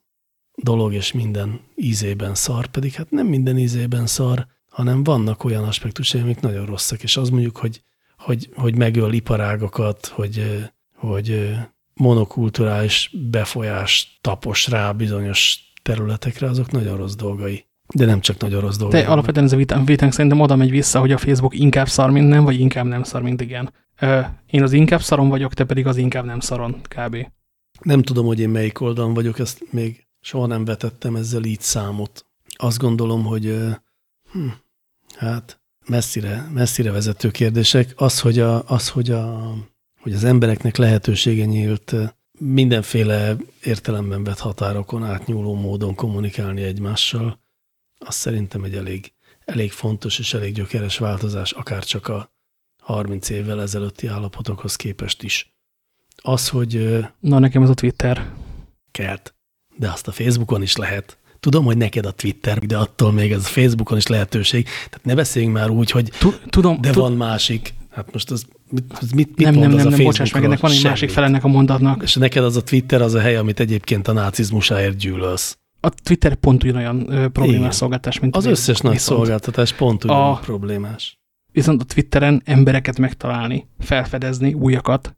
dolog, és minden ízében szar, pedig hát nem minden ízében szar, hanem vannak olyan aspektusai, amik nagyon rosszak, és az mondjuk, hogy hogy, hogy megöl iparágokat, hogy, hogy monokulturális befolyás tapos rá bizonyos területekre, azok nagyon rossz dolgai. De nem csak nagyon rossz dolgai. De alapvetően ez a vitánk, vitánk szerintem oda megy vissza, hogy a Facebook inkább szar, mint nem, vagy inkább nem szar, mint igen. Én az inkább szaron vagyok, te pedig az inkább nem szaron, kb. Nem tudom, hogy én melyik oldalon vagyok, ezt még soha nem vetettem ezzel így számot. Azt gondolom, hogy hm, hát messzire, messzire vezető kérdések. Az, hogy, a, az hogy, a, hogy az embereknek lehetősége nyílt mindenféle értelemben vett határokon átnyúló módon kommunikálni egymással, az szerintem egy elég, elég fontos és elég gyökeres változás, akár csak a 30 évvel ezelőtti állapotokhoz képest is. Az, hogy... Na, nekem ez a Twitter. Kert. De azt a Facebookon is lehet. Tudom, hogy neked a Twitter, de attól még ez a Facebookon is lehetőség. Tehát ne beszéljünk már úgy, hogy tudom, de van másik. Hát most az mit, mit, mit nem, nem, az nem, nem, bocsáss meg, ennek van egy másik felennek a mondatnak. És neked az a Twitter az a hely, amit egyébként a nácizmusáért gyűlölsz. A Twitter pont ugyanolyan ö, problémás Igen. szolgáltatás, mint az a összes nagy szolgáltatás pont ugyanolyan a, problémás. Viszont a Twitteren embereket megtalálni, felfedezni, újakat,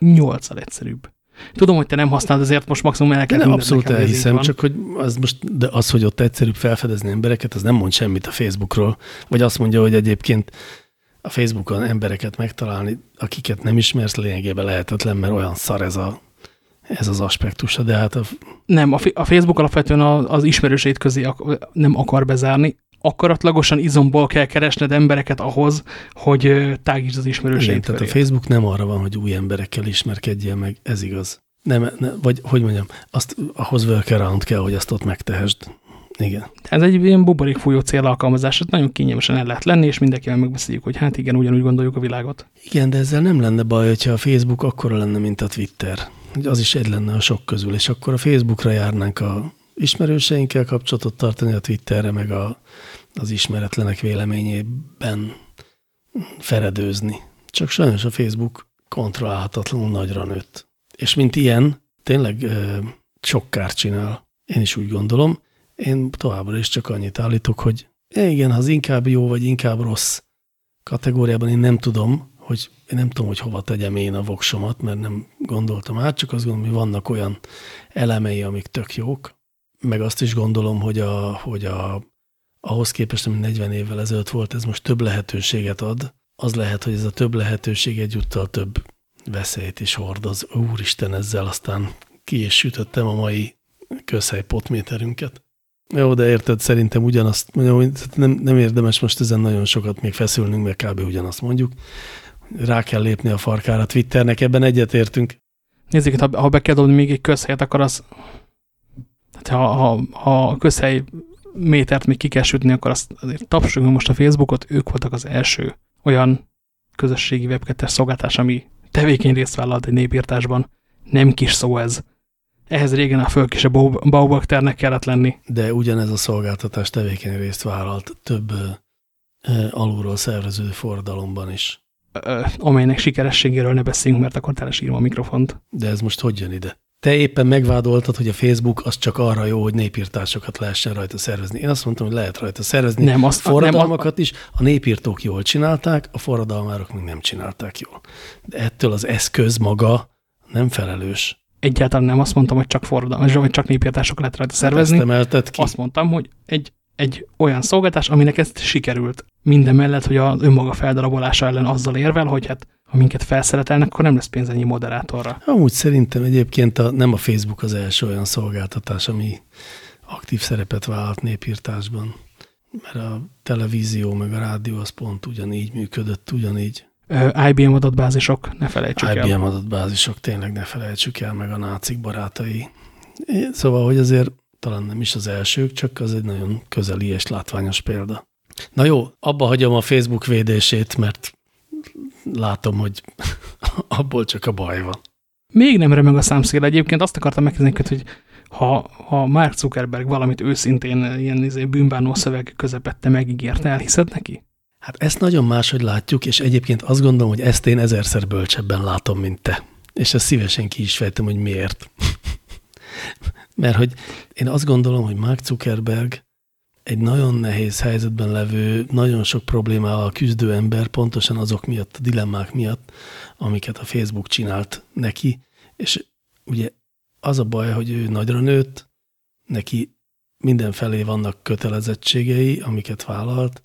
nyolccal egyszerűbb. Tudom, hogy te nem használod, ezért most maximum el kell nem, abszolút elhiszem, csak hogy az most, de az, hogy ott egyszerűbb felfedezni embereket, az nem mond semmit a Facebookról. Vagy azt mondja, hogy egyébként a Facebookon embereket megtalálni, akiket nem ismersz, lényegében lehetetlen, mert olyan szar ez a, ez az aspektusa, de hát a... Nem, a, a Facebook alapvetően az ismerőseit közé ak nem akar bezárni, akaratlagosan izomból kell keresned embereket ahhoz, hogy tágítsd az ismerőseit. Igen, tehát a Facebook nem arra van, hogy új emberekkel ismerkedjél meg, ez igaz. Nem, nem vagy hogy mondjam, azt ahhoz workaround kell, hogy azt ott megtehesd. Igen. Ez egy ilyen buborékfújó célalkalmazás, ez nagyon kényelmesen el lehet lenni, és mindenkivel megbeszéljük, hogy hát igen, ugyanúgy gondoljuk a világot. Igen, de ezzel nem lenne baj, hogyha a Facebook akkora lenne, mint a Twitter. Az is egy lenne a sok közül, és akkor a Facebookra járnánk a ismerőseinkkel kapcsolatot tartani, a Twitterre meg a, az ismeretlenek véleményében feredőzni. Csak sajnos a Facebook kontrollálhatatlanul nagyra nőtt. És mint ilyen, tényleg sok kárt csinál. Én is úgy gondolom. Én továbbra is csak annyit állítok, hogy igen, az inkább jó, vagy inkább rossz kategóriában én nem tudom, hogy én nem tudom, hogy hova tegyem én a voksomat, mert nem gondoltam át, csak azt gondolom, hogy vannak olyan elemei, amik tök jók, meg azt is gondolom, hogy, a, hogy a, ahhoz képest, ami 40 évvel ezelőtt volt, ez most több lehetőséget ad. Az lehet, hogy ez a több lehetőség egyúttal több veszélyt is hordoz. Úristen, ezzel aztán ki is sütöttem a mai közhely potméterünket. Jó, de érted, szerintem ugyanazt, mondjam, nem, nem érdemes most ezen nagyon sokat még feszülnünk, mert kb. ugyanazt mondjuk. Rá kell lépni a farkára Twitternek, ebben egyetértünk. Nézzék, ha, ha be kell dobni még egy közhelyet, akkor az tehát ha, ha, ha a közhely métert még ki kell sütni, akkor azt azért tapsoljuk most a Facebookot, ők voltak az első olyan közösségi webkettes szolgáltás, ami tevékeny részt vállalt egy népírtásban. Nem kis szó ez. Ehhez régen a fölkise baubakternek kellett lenni. De ugyanez a szolgáltatás tevékeny részt vállalt több ö, alulról szerveződő forradalomban is. Ö, amelynek sikerességéről ne beszéljünk, mert akkor telesírom a mikrofont. De ez most hogy jön ide? Te éppen megvádoltad, hogy a Facebook az csak arra jó, hogy népírtásokat lehessen rajta szervezni. Én azt mondtam, hogy lehet rajta szervezni. Nem, azt, forradalmakat nem, is. A népírtók jól csinálták, a forradalmárok még nem csinálták jól. De ettől az eszköz maga nem felelős. Egyáltalán nem azt mondtam, hogy csak forradalmak, vagy csak népírtások lehet rajta hát szervezni. Hát ki. Azt mondtam, hogy egy, egy olyan szolgáltás, aminek ezt sikerült. Minden mellett, hogy az önmaga feldarabolása ellen azzal érvel, hogy hát ha minket felszeretelnek, akkor nem lesz pénz ennyi moderátorra. Amúgy szerintem egyébként a, nem a Facebook az első olyan szolgáltatás, ami aktív szerepet vállalt népírtásban. Mert a televízió meg a rádió az pont ugyanígy működött, ugyanígy. IBM adatbázisok, ne felejtsük IBM el. IBM adatbázisok, tényleg ne felejtsük el, meg a nácik barátai. Szóval, hogy azért talán nem is az elsők, csak az egy nagyon közeli és látványos példa. Na jó, abba hagyom a Facebook védését, mert látom, hogy abból csak a baj van. Még nem remeg a számszél. Egyébként azt akartam megkérdezni, hogy ha, ha Mark Zuckerberg valamit őszintén ilyen izé, bűnbánó szöveg közepette megígérte, elhiszed neki? Hát ezt nagyon máshogy látjuk, és egyébként azt gondolom, hogy ezt én ezerszer bölcsebben látom, mint te. És ezt szívesen ki is fejtem, hogy miért. Mert hogy én azt gondolom, hogy Mark Zuckerberg egy nagyon nehéz helyzetben levő, nagyon sok problémával küzdő ember pontosan azok miatt, a dilemmák miatt, amiket a Facebook csinált neki, és ugye az a baj, hogy ő nagyra nőtt, neki mindenfelé vannak kötelezettségei, amiket vállalt,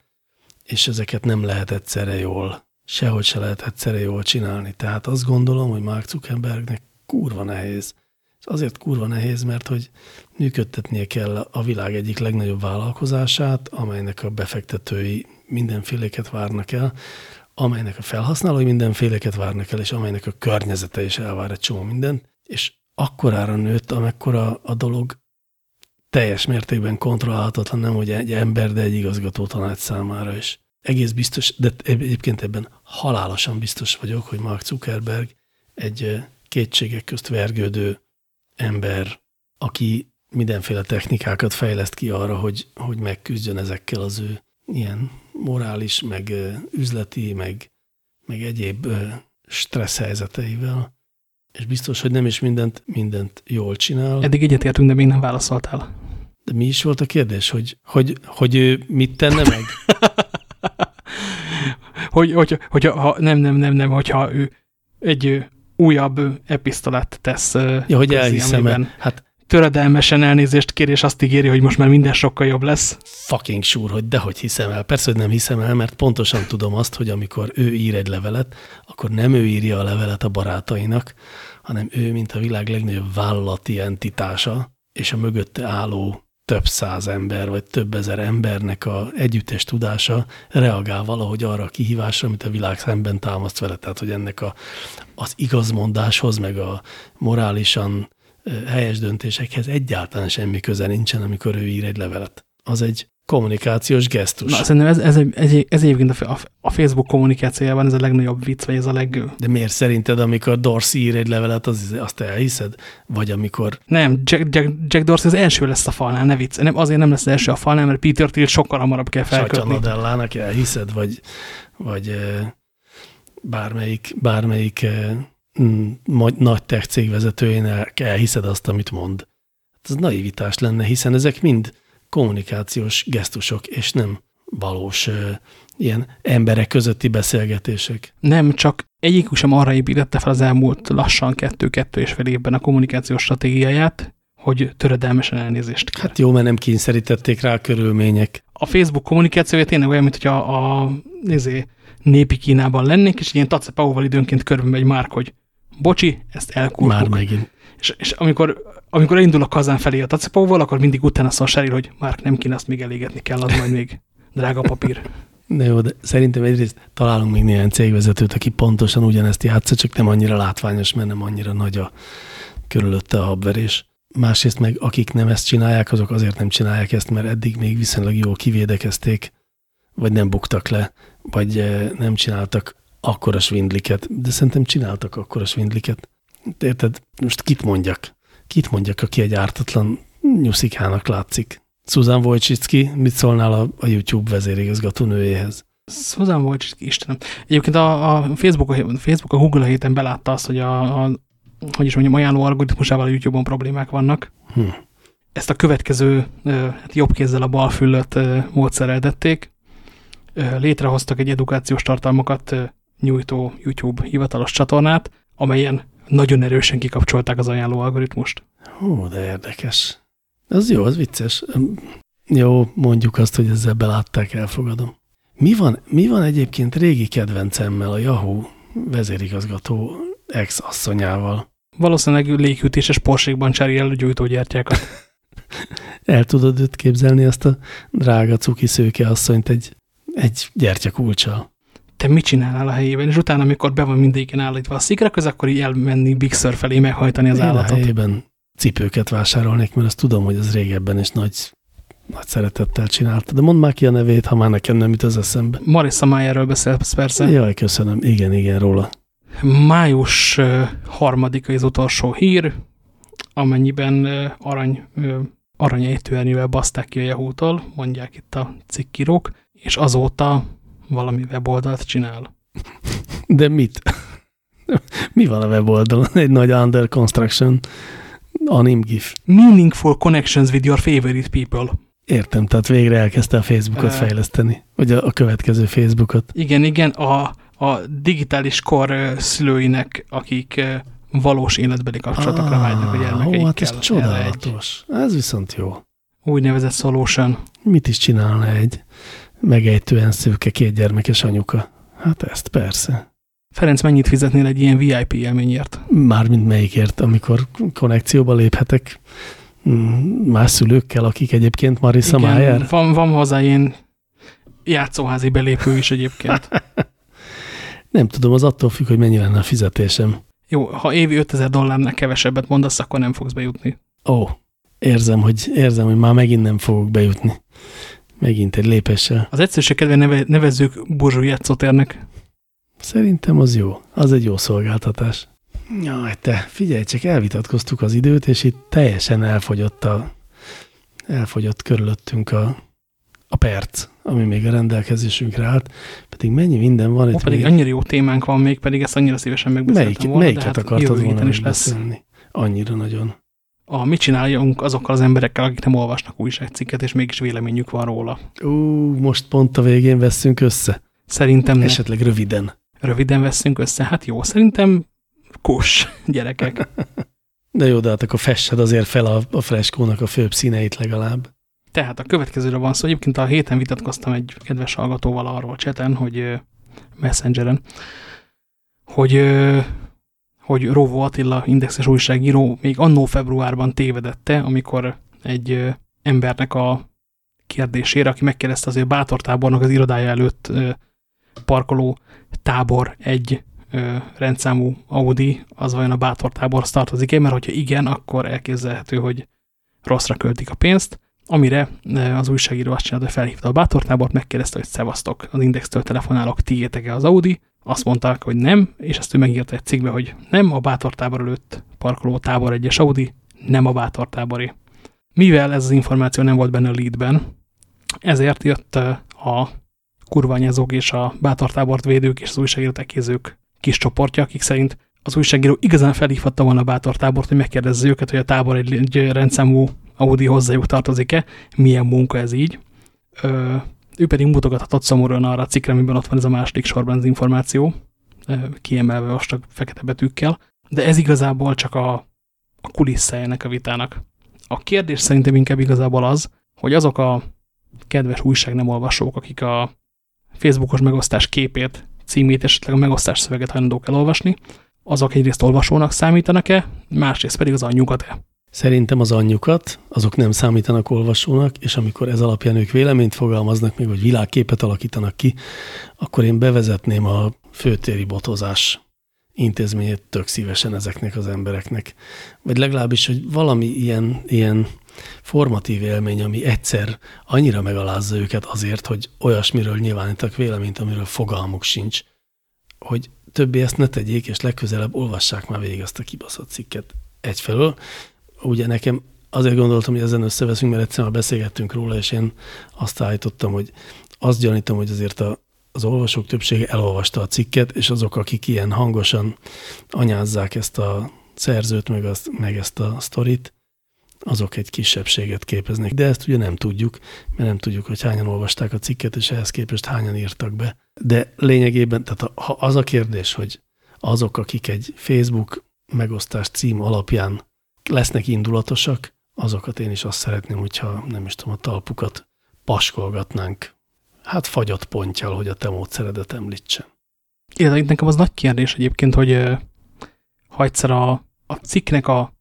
és ezeket nem lehet egyszerre jól, sehogy se lehet egyszerre jól csinálni. Tehát azt gondolom, hogy Mark Zuckerbergnek kurva nehéz azért kurva nehéz, mert hogy működtetnie kell a világ egyik legnagyobb vállalkozását, amelynek a befektetői mindenféleket várnak el, amelynek a felhasználói mindenféleket várnak el, és amelynek a környezete is elvár egy csomó mindent, és akkorára nőtt, amekkora a dolog teljes mértékben kontrollálhatatlan, nem hogy egy ember, de egy igazgató tanács számára is. Egész biztos, de egyébként ebben halálosan biztos vagyok, hogy Mark Zuckerberg egy kétségek közt vergődő ember, aki mindenféle technikákat fejleszt ki arra, hogy, hogy megküzdjön ezekkel az ő ilyen morális, meg üzleti, meg, meg egyéb stressz helyzeteivel. És biztos, hogy nem is mindent, mindent jól csinál. Eddig egyetértünk, de még nem válaszoltál. De mi is volt a kérdés, hogy, hogy, hogy ő mit tenne meg? hogy, hogy, hogy ha, nem, nem, nem, nem, hogyha ő egy újabb epistolát tesz ja, hogy elhiszem -e. Hát töredelmesen elnézést kér, és azt ígéri, hogy most már minden sokkal jobb lesz. Fucking sure, hogy dehogy hiszem el. Persze, hogy nem hiszem el, mert pontosan tudom azt, hogy amikor ő ír egy levelet, akkor nem ő írja a levelet a barátainak, hanem ő, mint a világ legnagyobb vállalati entitása, és a mögötte álló több száz ember, vagy több ezer embernek a együttes tudása reagál valahogy arra a kihívásra, amit a világ szemben támaszt vele. Tehát, hogy ennek a, az igazmondáshoz, meg a morálisan helyes döntésekhez egyáltalán semmi köze nincsen, amikor ő ír egy levelet. Az egy kommunikációs gesztus. Na, szerintem ez, ez, ez, ez egyébként a, a Facebook kommunikációjában ez a legnagyobb vicc, vagy ez a leg... De miért szerinted, amikor Dorsey ír egy levelet, az, azt elhiszed? Vagy amikor... Nem, Jack, Jack, Jack Dorsey az első lesz a falnál, ne vicc. Nem, azért nem lesz az első a falnál, mert Peter Thiel sokkal hamarabb kell felkötni. Satya Nadellának elhiszed, vagy, vagy bármelyik, bármelyik nagy tech cég vezetőjének elhiszed azt, amit mond. Hát ez naivitás lenne, hiszen ezek mind kommunikációs gesztusok, és nem valós uh, ilyen emberek közötti beszélgetések. Nem, csak egyikük sem arra építette fel az elmúlt lassan kettő-kettő és fél évben a kommunikációs stratégiáját, hogy töredelmesen elnézést kér. Hát jó, mert nem kényszerítették rá a körülmények. A Facebook kommunikációja tényleg olyan, mint hogy a, a nézé, népi Kínában lennék, és ilyen tacepauval időnként körbe megy már, hogy bocsi, ezt elkurtuk. Már megint. És, és amikor, amikor elindul a kazán felé a tacipóval, akkor mindig utána szól Sheryl, hogy már nem kéne, azt még elégetni kell, az majd még drága papír. De jó, de szerintem egyrészt találunk még néhány cégvezetőt, aki pontosan ugyanezt játsza, csak nem annyira látványos, mert nem annyira nagy a körülötte a habverés. Másrészt meg akik nem ezt csinálják, azok azért nem csinálják ezt, mert eddig még viszonylag jól kivédekezték, vagy nem buktak le, vagy eh, nem csináltak akkora svindliket, de szerintem csináltak akkora svindliket. Érted? Most kit mondjak? Kit mondjak, aki egy ártatlan nyuszikának látszik? Susan Wojcicki, mit szólnál a, a YouTube vezérigazgató nőjéhez? Susan Wojcicki, Istenem. Egyébként a, a Facebook, a Facebook a Google a héten belátta azt, hogy a, a hogy is mondjam, ajánló algoritmusával a YouTube-on problémák vannak. Hm. Ezt a következő hát jobb kézzel a bal fülött módszereltették. Létrehoztak egy edukációs tartalmakat nyújtó YouTube hivatalos csatornát, amelyen nagyon erősen kikapcsolták az ajánló algoritmust. Ó, de érdekes. Az jó, az vicces. Jó, mondjuk azt, hogy ezzel belátták, elfogadom. Mi van, mi van egyébként régi kedvencemmel, a Yahoo vezérigazgató ex-asszonyával? Valószínűleg léghűtéses porsékban cserél gyújtógyertyákat. El tudod őt képzelni azt a drága cuki szőke asszonyt egy, egy gyertyakulcsal? Te mit csinálnál a helyében, és utána, amikor be van mindegyiken állítva a szikrak, az akkor így elmenni Big Sur felé meghajtani az Én állatot. a helyében cipőket vásárolnék, mert azt tudom, hogy az régebben is nagy, nagy szeretettel csinálta. De mondd már ki a nevét, ha már nekem nem jut az eszembe. Marissa Mayerről beszélsz persze. Jaj, köszönöm. Igen, igen, róla. Május harmadika az utolsó hír, amennyiben arany, aranyejtőernyővel baszták ki a Yahoo-tól, mondják itt a cikkírók, és azóta valami weboldalt csinál. De mit? Mi van a weboldalon? Egy nagy under construction anim gif. Meaningful connections with your favorite people. Értem, tehát végre elkezdte a Facebookot uh, fejleszteni, vagy a, a következő Facebookot. Igen, igen, a, a digitális kor szülőinek, akik valós életbeli kapcsolatokra ah, vágynak a gyermekeikkel. Ó, hát ez csodálatos. Egy, ez viszont jó. Úgynevezett solution. Mit is csinálna egy megejtően szőke kétgyermekes anyuka. Hát ezt persze. Ferenc, mennyit fizetnél egy ilyen VIP élményért? Mármint melyikért, amikor konnekcióba léphetek mm, más szülőkkel, akik egyébként Marissa Igen, Mayer? Van, van hozzá ilyen játszóházi belépő is egyébként. nem tudom, az attól függ, hogy mennyi lenne a fizetésem. Jó, ha évi 5000 dollárnál kevesebbet mondasz, akkor nem fogsz bejutni. Ó, érzem, hogy, érzem, hogy már megint nem fogok bejutni. Megint egy lépéssel. Az egyszerűség kedve neve, nevezzük burzsú játszótérnek. Szerintem az jó. Az egy jó szolgáltatás. Jaj, te, figyelj, csak elvitatkoztuk az időt, és itt teljesen elfogyott a, elfogyott körülöttünk a, a perc, ami még a rendelkezésünkre állt. Pedig mennyi minden van. Ó, itt pedig még... annyira jó témánk van még, pedig ezt annyira szívesen megbeszéltem Melyik, volna. Melyiket hát akartad volna is lesz. Annyira nagyon a mit csináljunk azokkal az emberekkel, akik nem olvasnak újságcikket, és mégis véleményük van róla. Ú, most pont a végén veszünk össze. Szerintem Esetleg ne. röviden. Röviden veszünk össze? Hát jó, szerintem kus, gyerekek. De jó, de hát akkor fessed azért fel a, a freskónak a főbb színeit legalább. Tehát a következőre van szó. Egyébként a héten vitatkoztam egy kedves hallgatóval arról cseten, hogy Messengeren, hogy, hogy Róvó Attila indexes újságíró még annó februárban tévedette, amikor egy embernek a kérdésére, aki megkérdezte azért Bátor tábornak az irodája előtt parkoló tábor egy rendszámú Audi, az vajon a Bátor táborhoz tartozik-e, mert hogyha igen, akkor elképzelhető, hogy rosszra költik a pénzt, amire az újságíró azt csinálta, hogy felhívta a Bátor tábort, megkérdezte, hogy szevasztok, az Indextől telefonálok, tiétek-e az Audi? Azt mondták, hogy nem, és ezt ő megírta egy cikkbe, hogy nem a Bátor tábor előtt parkoló tábor egyes Audi, nem a Bátor tábori. Mivel ez az információ nem volt benne a leadben, ezért jött a kurványezók és a bátortábort védők és az újságírót ekézők kis csoportja, akik szerint az újságíró igazán felhívhatta volna a bátortábort, hogy megkérdezze őket, hogy a tábor egy, egy rendszámú Audi hozzájuk tartozik-e, milyen munka ez így. Ö, ő pedig mutogathatott szomorúan arra a cikkre, amiben ott van ez a második sorban az információ, kiemelve vastag fekete betűkkel, de ez igazából csak a, a kulisszájának a vitának. A kérdés szerintem inkább igazából az, hogy azok a kedves újság nem olvasók, akik a Facebookos megosztás képét, címét, esetleg a megosztás szöveget hajlandók elolvasni, azok egyrészt olvasónak számítanak-e, másrészt pedig az anyjukat-e. Szerintem az anyjukat, azok nem számítanak olvasónak, és amikor ez alapján ők véleményt fogalmaznak meg, vagy világképet alakítanak ki, akkor én bevezetném a főtéri botozás intézményét tök szívesen ezeknek az embereknek. Vagy legalábbis, hogy valami ilyen, ilyen formatív élmény, ami egyszer annyira megalázza őket azért, hogy olyasmiről nyilvánítak véleményt, amiről fogalmuk sincs, hogy többé ezt ne tegyék, és legközelebb olvassák már végig azt a kibaszott cikket egyfelől. Ugye nekem azért gondoltam, hogy ezen összeveszünk, mert egyszer már beszélgettünk róla, és én azt állítottam, hogy azt gyanítom, hogy azért a, az olvasók többsége elolvasta a cikket, és azok, akik ilyen hangosan anyázzák ezt a szerzőt, meg, azt, meg ezt a sztorit, azok egy kisebbséget képeznek. De ezt ugye nem tudjuk, mert nem tudjuk, hogy hányan olvasták a cikket, és ehhez képest hányan írtak be. De lényegében, tehát ha az a kérdés, hogy azok, akik egy Facebook megosztás cím alapján lesznek indulatosak, azokat én is azt szeretném, hogyha nem is tudom, a talpukat paskolgatnánk, hát fagyott pontjal, hogy a te módszeredet említsen. Igen, nekem az nagy kérdés egyébként, hogy ha egyszer a, a cikknek a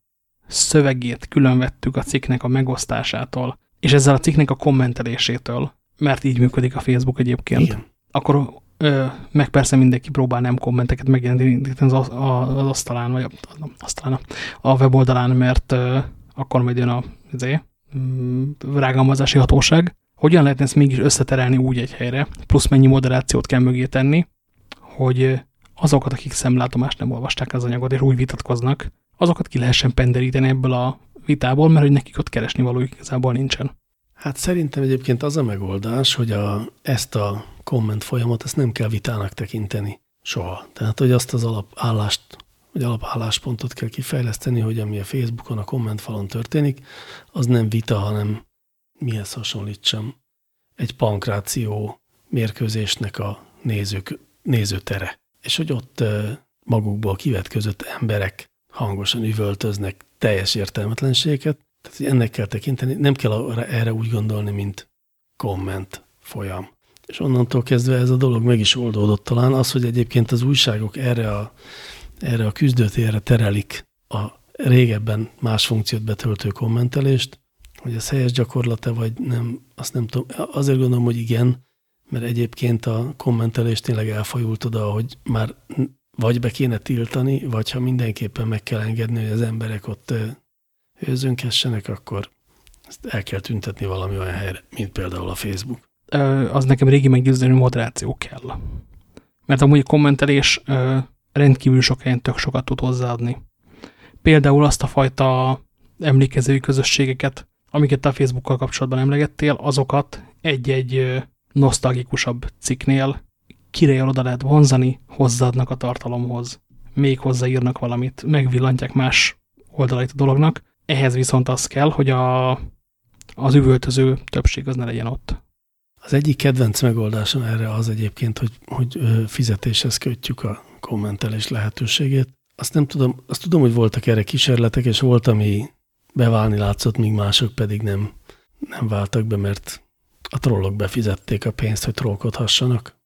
szövegét különvettük a cikknek a megosztásától, és ezzel a cikknek a kommentelésétől, mert így működik a Facebook egyébként, Igen. akkor ö, meg persze mindenki próbál nem kommenteket megjeleníteni az, az, asztalán, vagy az asztalán, a weboldalán, mert ö, akkor majd jön a azért, mm, rágalmazási hatóság. Hogyan lehetne ezt mégis összeterelni úgy egy helyre, plusz mennyi moderációt kell mögé tenni, hogy azokat, akik szemlátomást nem olvasták az anyagot, és úgy vitatkoznak, azokat ki lehessen penderíteni ebből a vitából, mert hogy nekik ott keresni valójuk igazából nincsen. Hát szerintem egyébként az a megoldás, hogy a, ezt a komment folyamat, ezt nem kell vitának tekinteni soha. Tehát, hogy azt az alapállást, vagy alapálláspontot kell kifejleszteni, hogy ami a Facebookon, a kommentfalon történik, az nem vita, hanem mihez hasonlítsam. Egy pankráció mérkőzésnek a nézők, nézőtere. És hogy ott magukból kivetközött emberek hangosan üvöltöznek teljes értelmetlenséget, tehát hogy ennek kell tekinteni, nem kell erre úgy gondolni, mint komment folyam. És onnantól kezdve ez a dolog meg is oldódott talán. Az, hogy egyébként az újságok erre a, erre a küzdőtérre terelik a régebben más funkciót betöltő kommentelést, hogy ez helyes gyakorlata, vagy nem, azt nem tudom. Azért gondolom, hogy igen, mert egyébként a kommentelés tényleg elfajult oda, hogy már vagy be kéne tiltani, vagy ha mindenképpen meg kell engedni, hogy az emberek ott hőzönkessenek, akkor ezt el kell tüntetni valami olyan helyre, mint például a Facebook. Az nekem régi meggyőződő moderáció kell. Mert amúgy a kommentelés rendkívül sok helyen tök sokat tud hozzáadni. Például azt a fajta emlékezői közösségeket, amiket a Facebookkal kapcsolatban emlegettél, azokat egy-egy nosztalgikusabb cikknél kire oda lehet vonzani, hozzáadnak a tartalomhoz, még hozzáírnak valamit, megvillantják más oldalait a dolognak. Ehhez viszont az kell, hogy a, az üvöltöző többség az ne legyen ott. Az egyik kedvenc megoldásom erre az egyébként, hogy, hogy fizetéshez kötjük a kommentelés lehetőségét. azt nem tudom, azt tudom, hogy voltak erre kísérletek, és volt, ami beválni látszott, míg mások pedig nem, nem váltak be, mert a trollok befizették a pénzt, hogy trollkodhassanak.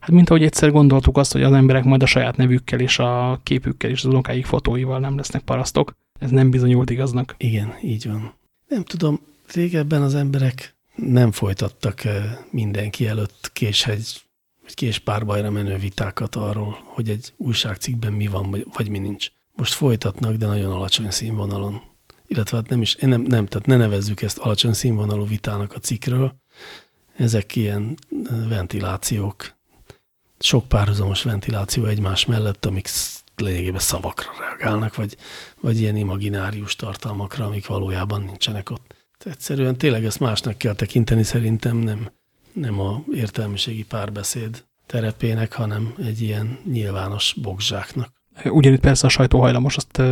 Hát mint ahogy egyszer gondoltuk azt, hogy az emberek majd a saját nevükkel és a képükkel és az unokáik fotóival nem lesznek parasztok. Ez nem bizonyult igaznak. Igen, így van. Nem tudom, régebben az emberek nem folytattak eh, mindenki előtt késhegy, vagy késpárbajra menő vitákat arról, hogy egy újságcikkben mi van, vagy, mi nincs. Most folytatnak, de nagyon alacsony színvonalon. Illetve hát nem is, nem, nem, tehát ne nevezzük ezt alacsony színvonalú vitának a cikkről. Ezek ilyen eh, ventilációk, sok párhuzamos ventiláció egymás mellett, amik lényegében szavakra reagálnak, vagy, vagy ilyen imaginárius tartalmakra, amik valójában nincsenek ott. Tehát egyszerűen tényleg ezt másnak kell tekinteni szerintem, nem, nem a értelmiségi párbeszéd terepének, hanem egy ilyen nyilvános bogzsáknak. Ugyanitt persze a sajtó hajlamos azt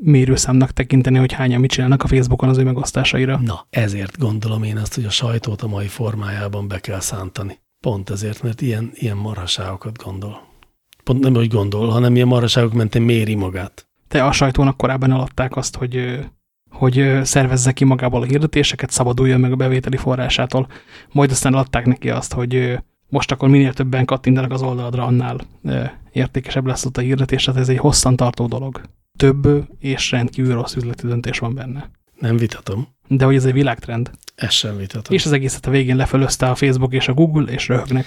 mérőszámnak tekinteni, hogy hányan mit csinálnak a Facebookon az ő megosztásaira. Na, ezért gondolom én azt, hogy a sajtót a mai formájában be kell szántani. Pont ezért, mert ilyen, ilyen marhaságokat gondol. Pont nem, hogy gondol, hanem ilyen marhaságok mentén méri magát. De a sajtónak korábban eladták azt, hogy, hogy szervezze ki magából a hirdetéseket, szabaduljon meg a bevételi forrásától. Majd aztán adták neki azt, hogy most akkor minél többen kattintanak az oldaladra, annál értékesebb lesz ott a hirdetés, tehát ez egy hosszantartó dolog. Több és rendkívül rossz üzleti döntés van benne. Nem vitatom. De hogy ez egy világtrend. Ez sem vitatom. És az egészet a végén lefölözte a Facebook és a Google, és röhögnek.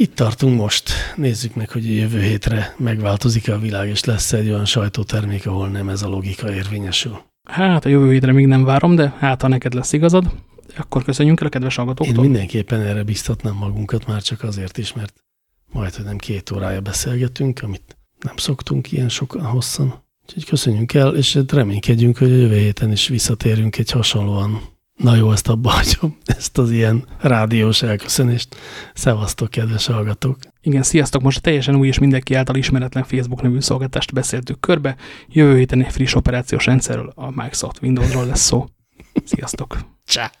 Itt tartunk most. Nézzük meg, hogy a jövő hétre megváltozik -e a világ, és lesz egy olyan sajtótermék, ahol nem ez a logika érvényesül. Hát a jövő hétre még nem várom, de hát ha neked lesz igazad, akkor köszönjünk el a kedves hallgatóktól. Én mindenképpen erre biztatnám magunkat, már csak azért is, mert majd, hogy nem két órája beszélgetünk, amit nem szoktunk ilyen sokan hosszan. Úgyhogy köszönjünk el, és reménykedjünk, hogy a jövő héten is visszatérünk egy hasonlóan Na jó, ezt abba hagyom, ezt az ilyen rádiós elköszönést. Szevasztok, kedves hallgatók! Igen, sziasztok! Most a teljesen új és mindenki által ismeretlen Facebook nevű szolgáltást beszéltük körbe. Jövő héten egy friss operációs rendszerről, a Microsoft Windowsról lesz szó. Sziasztok! Csá!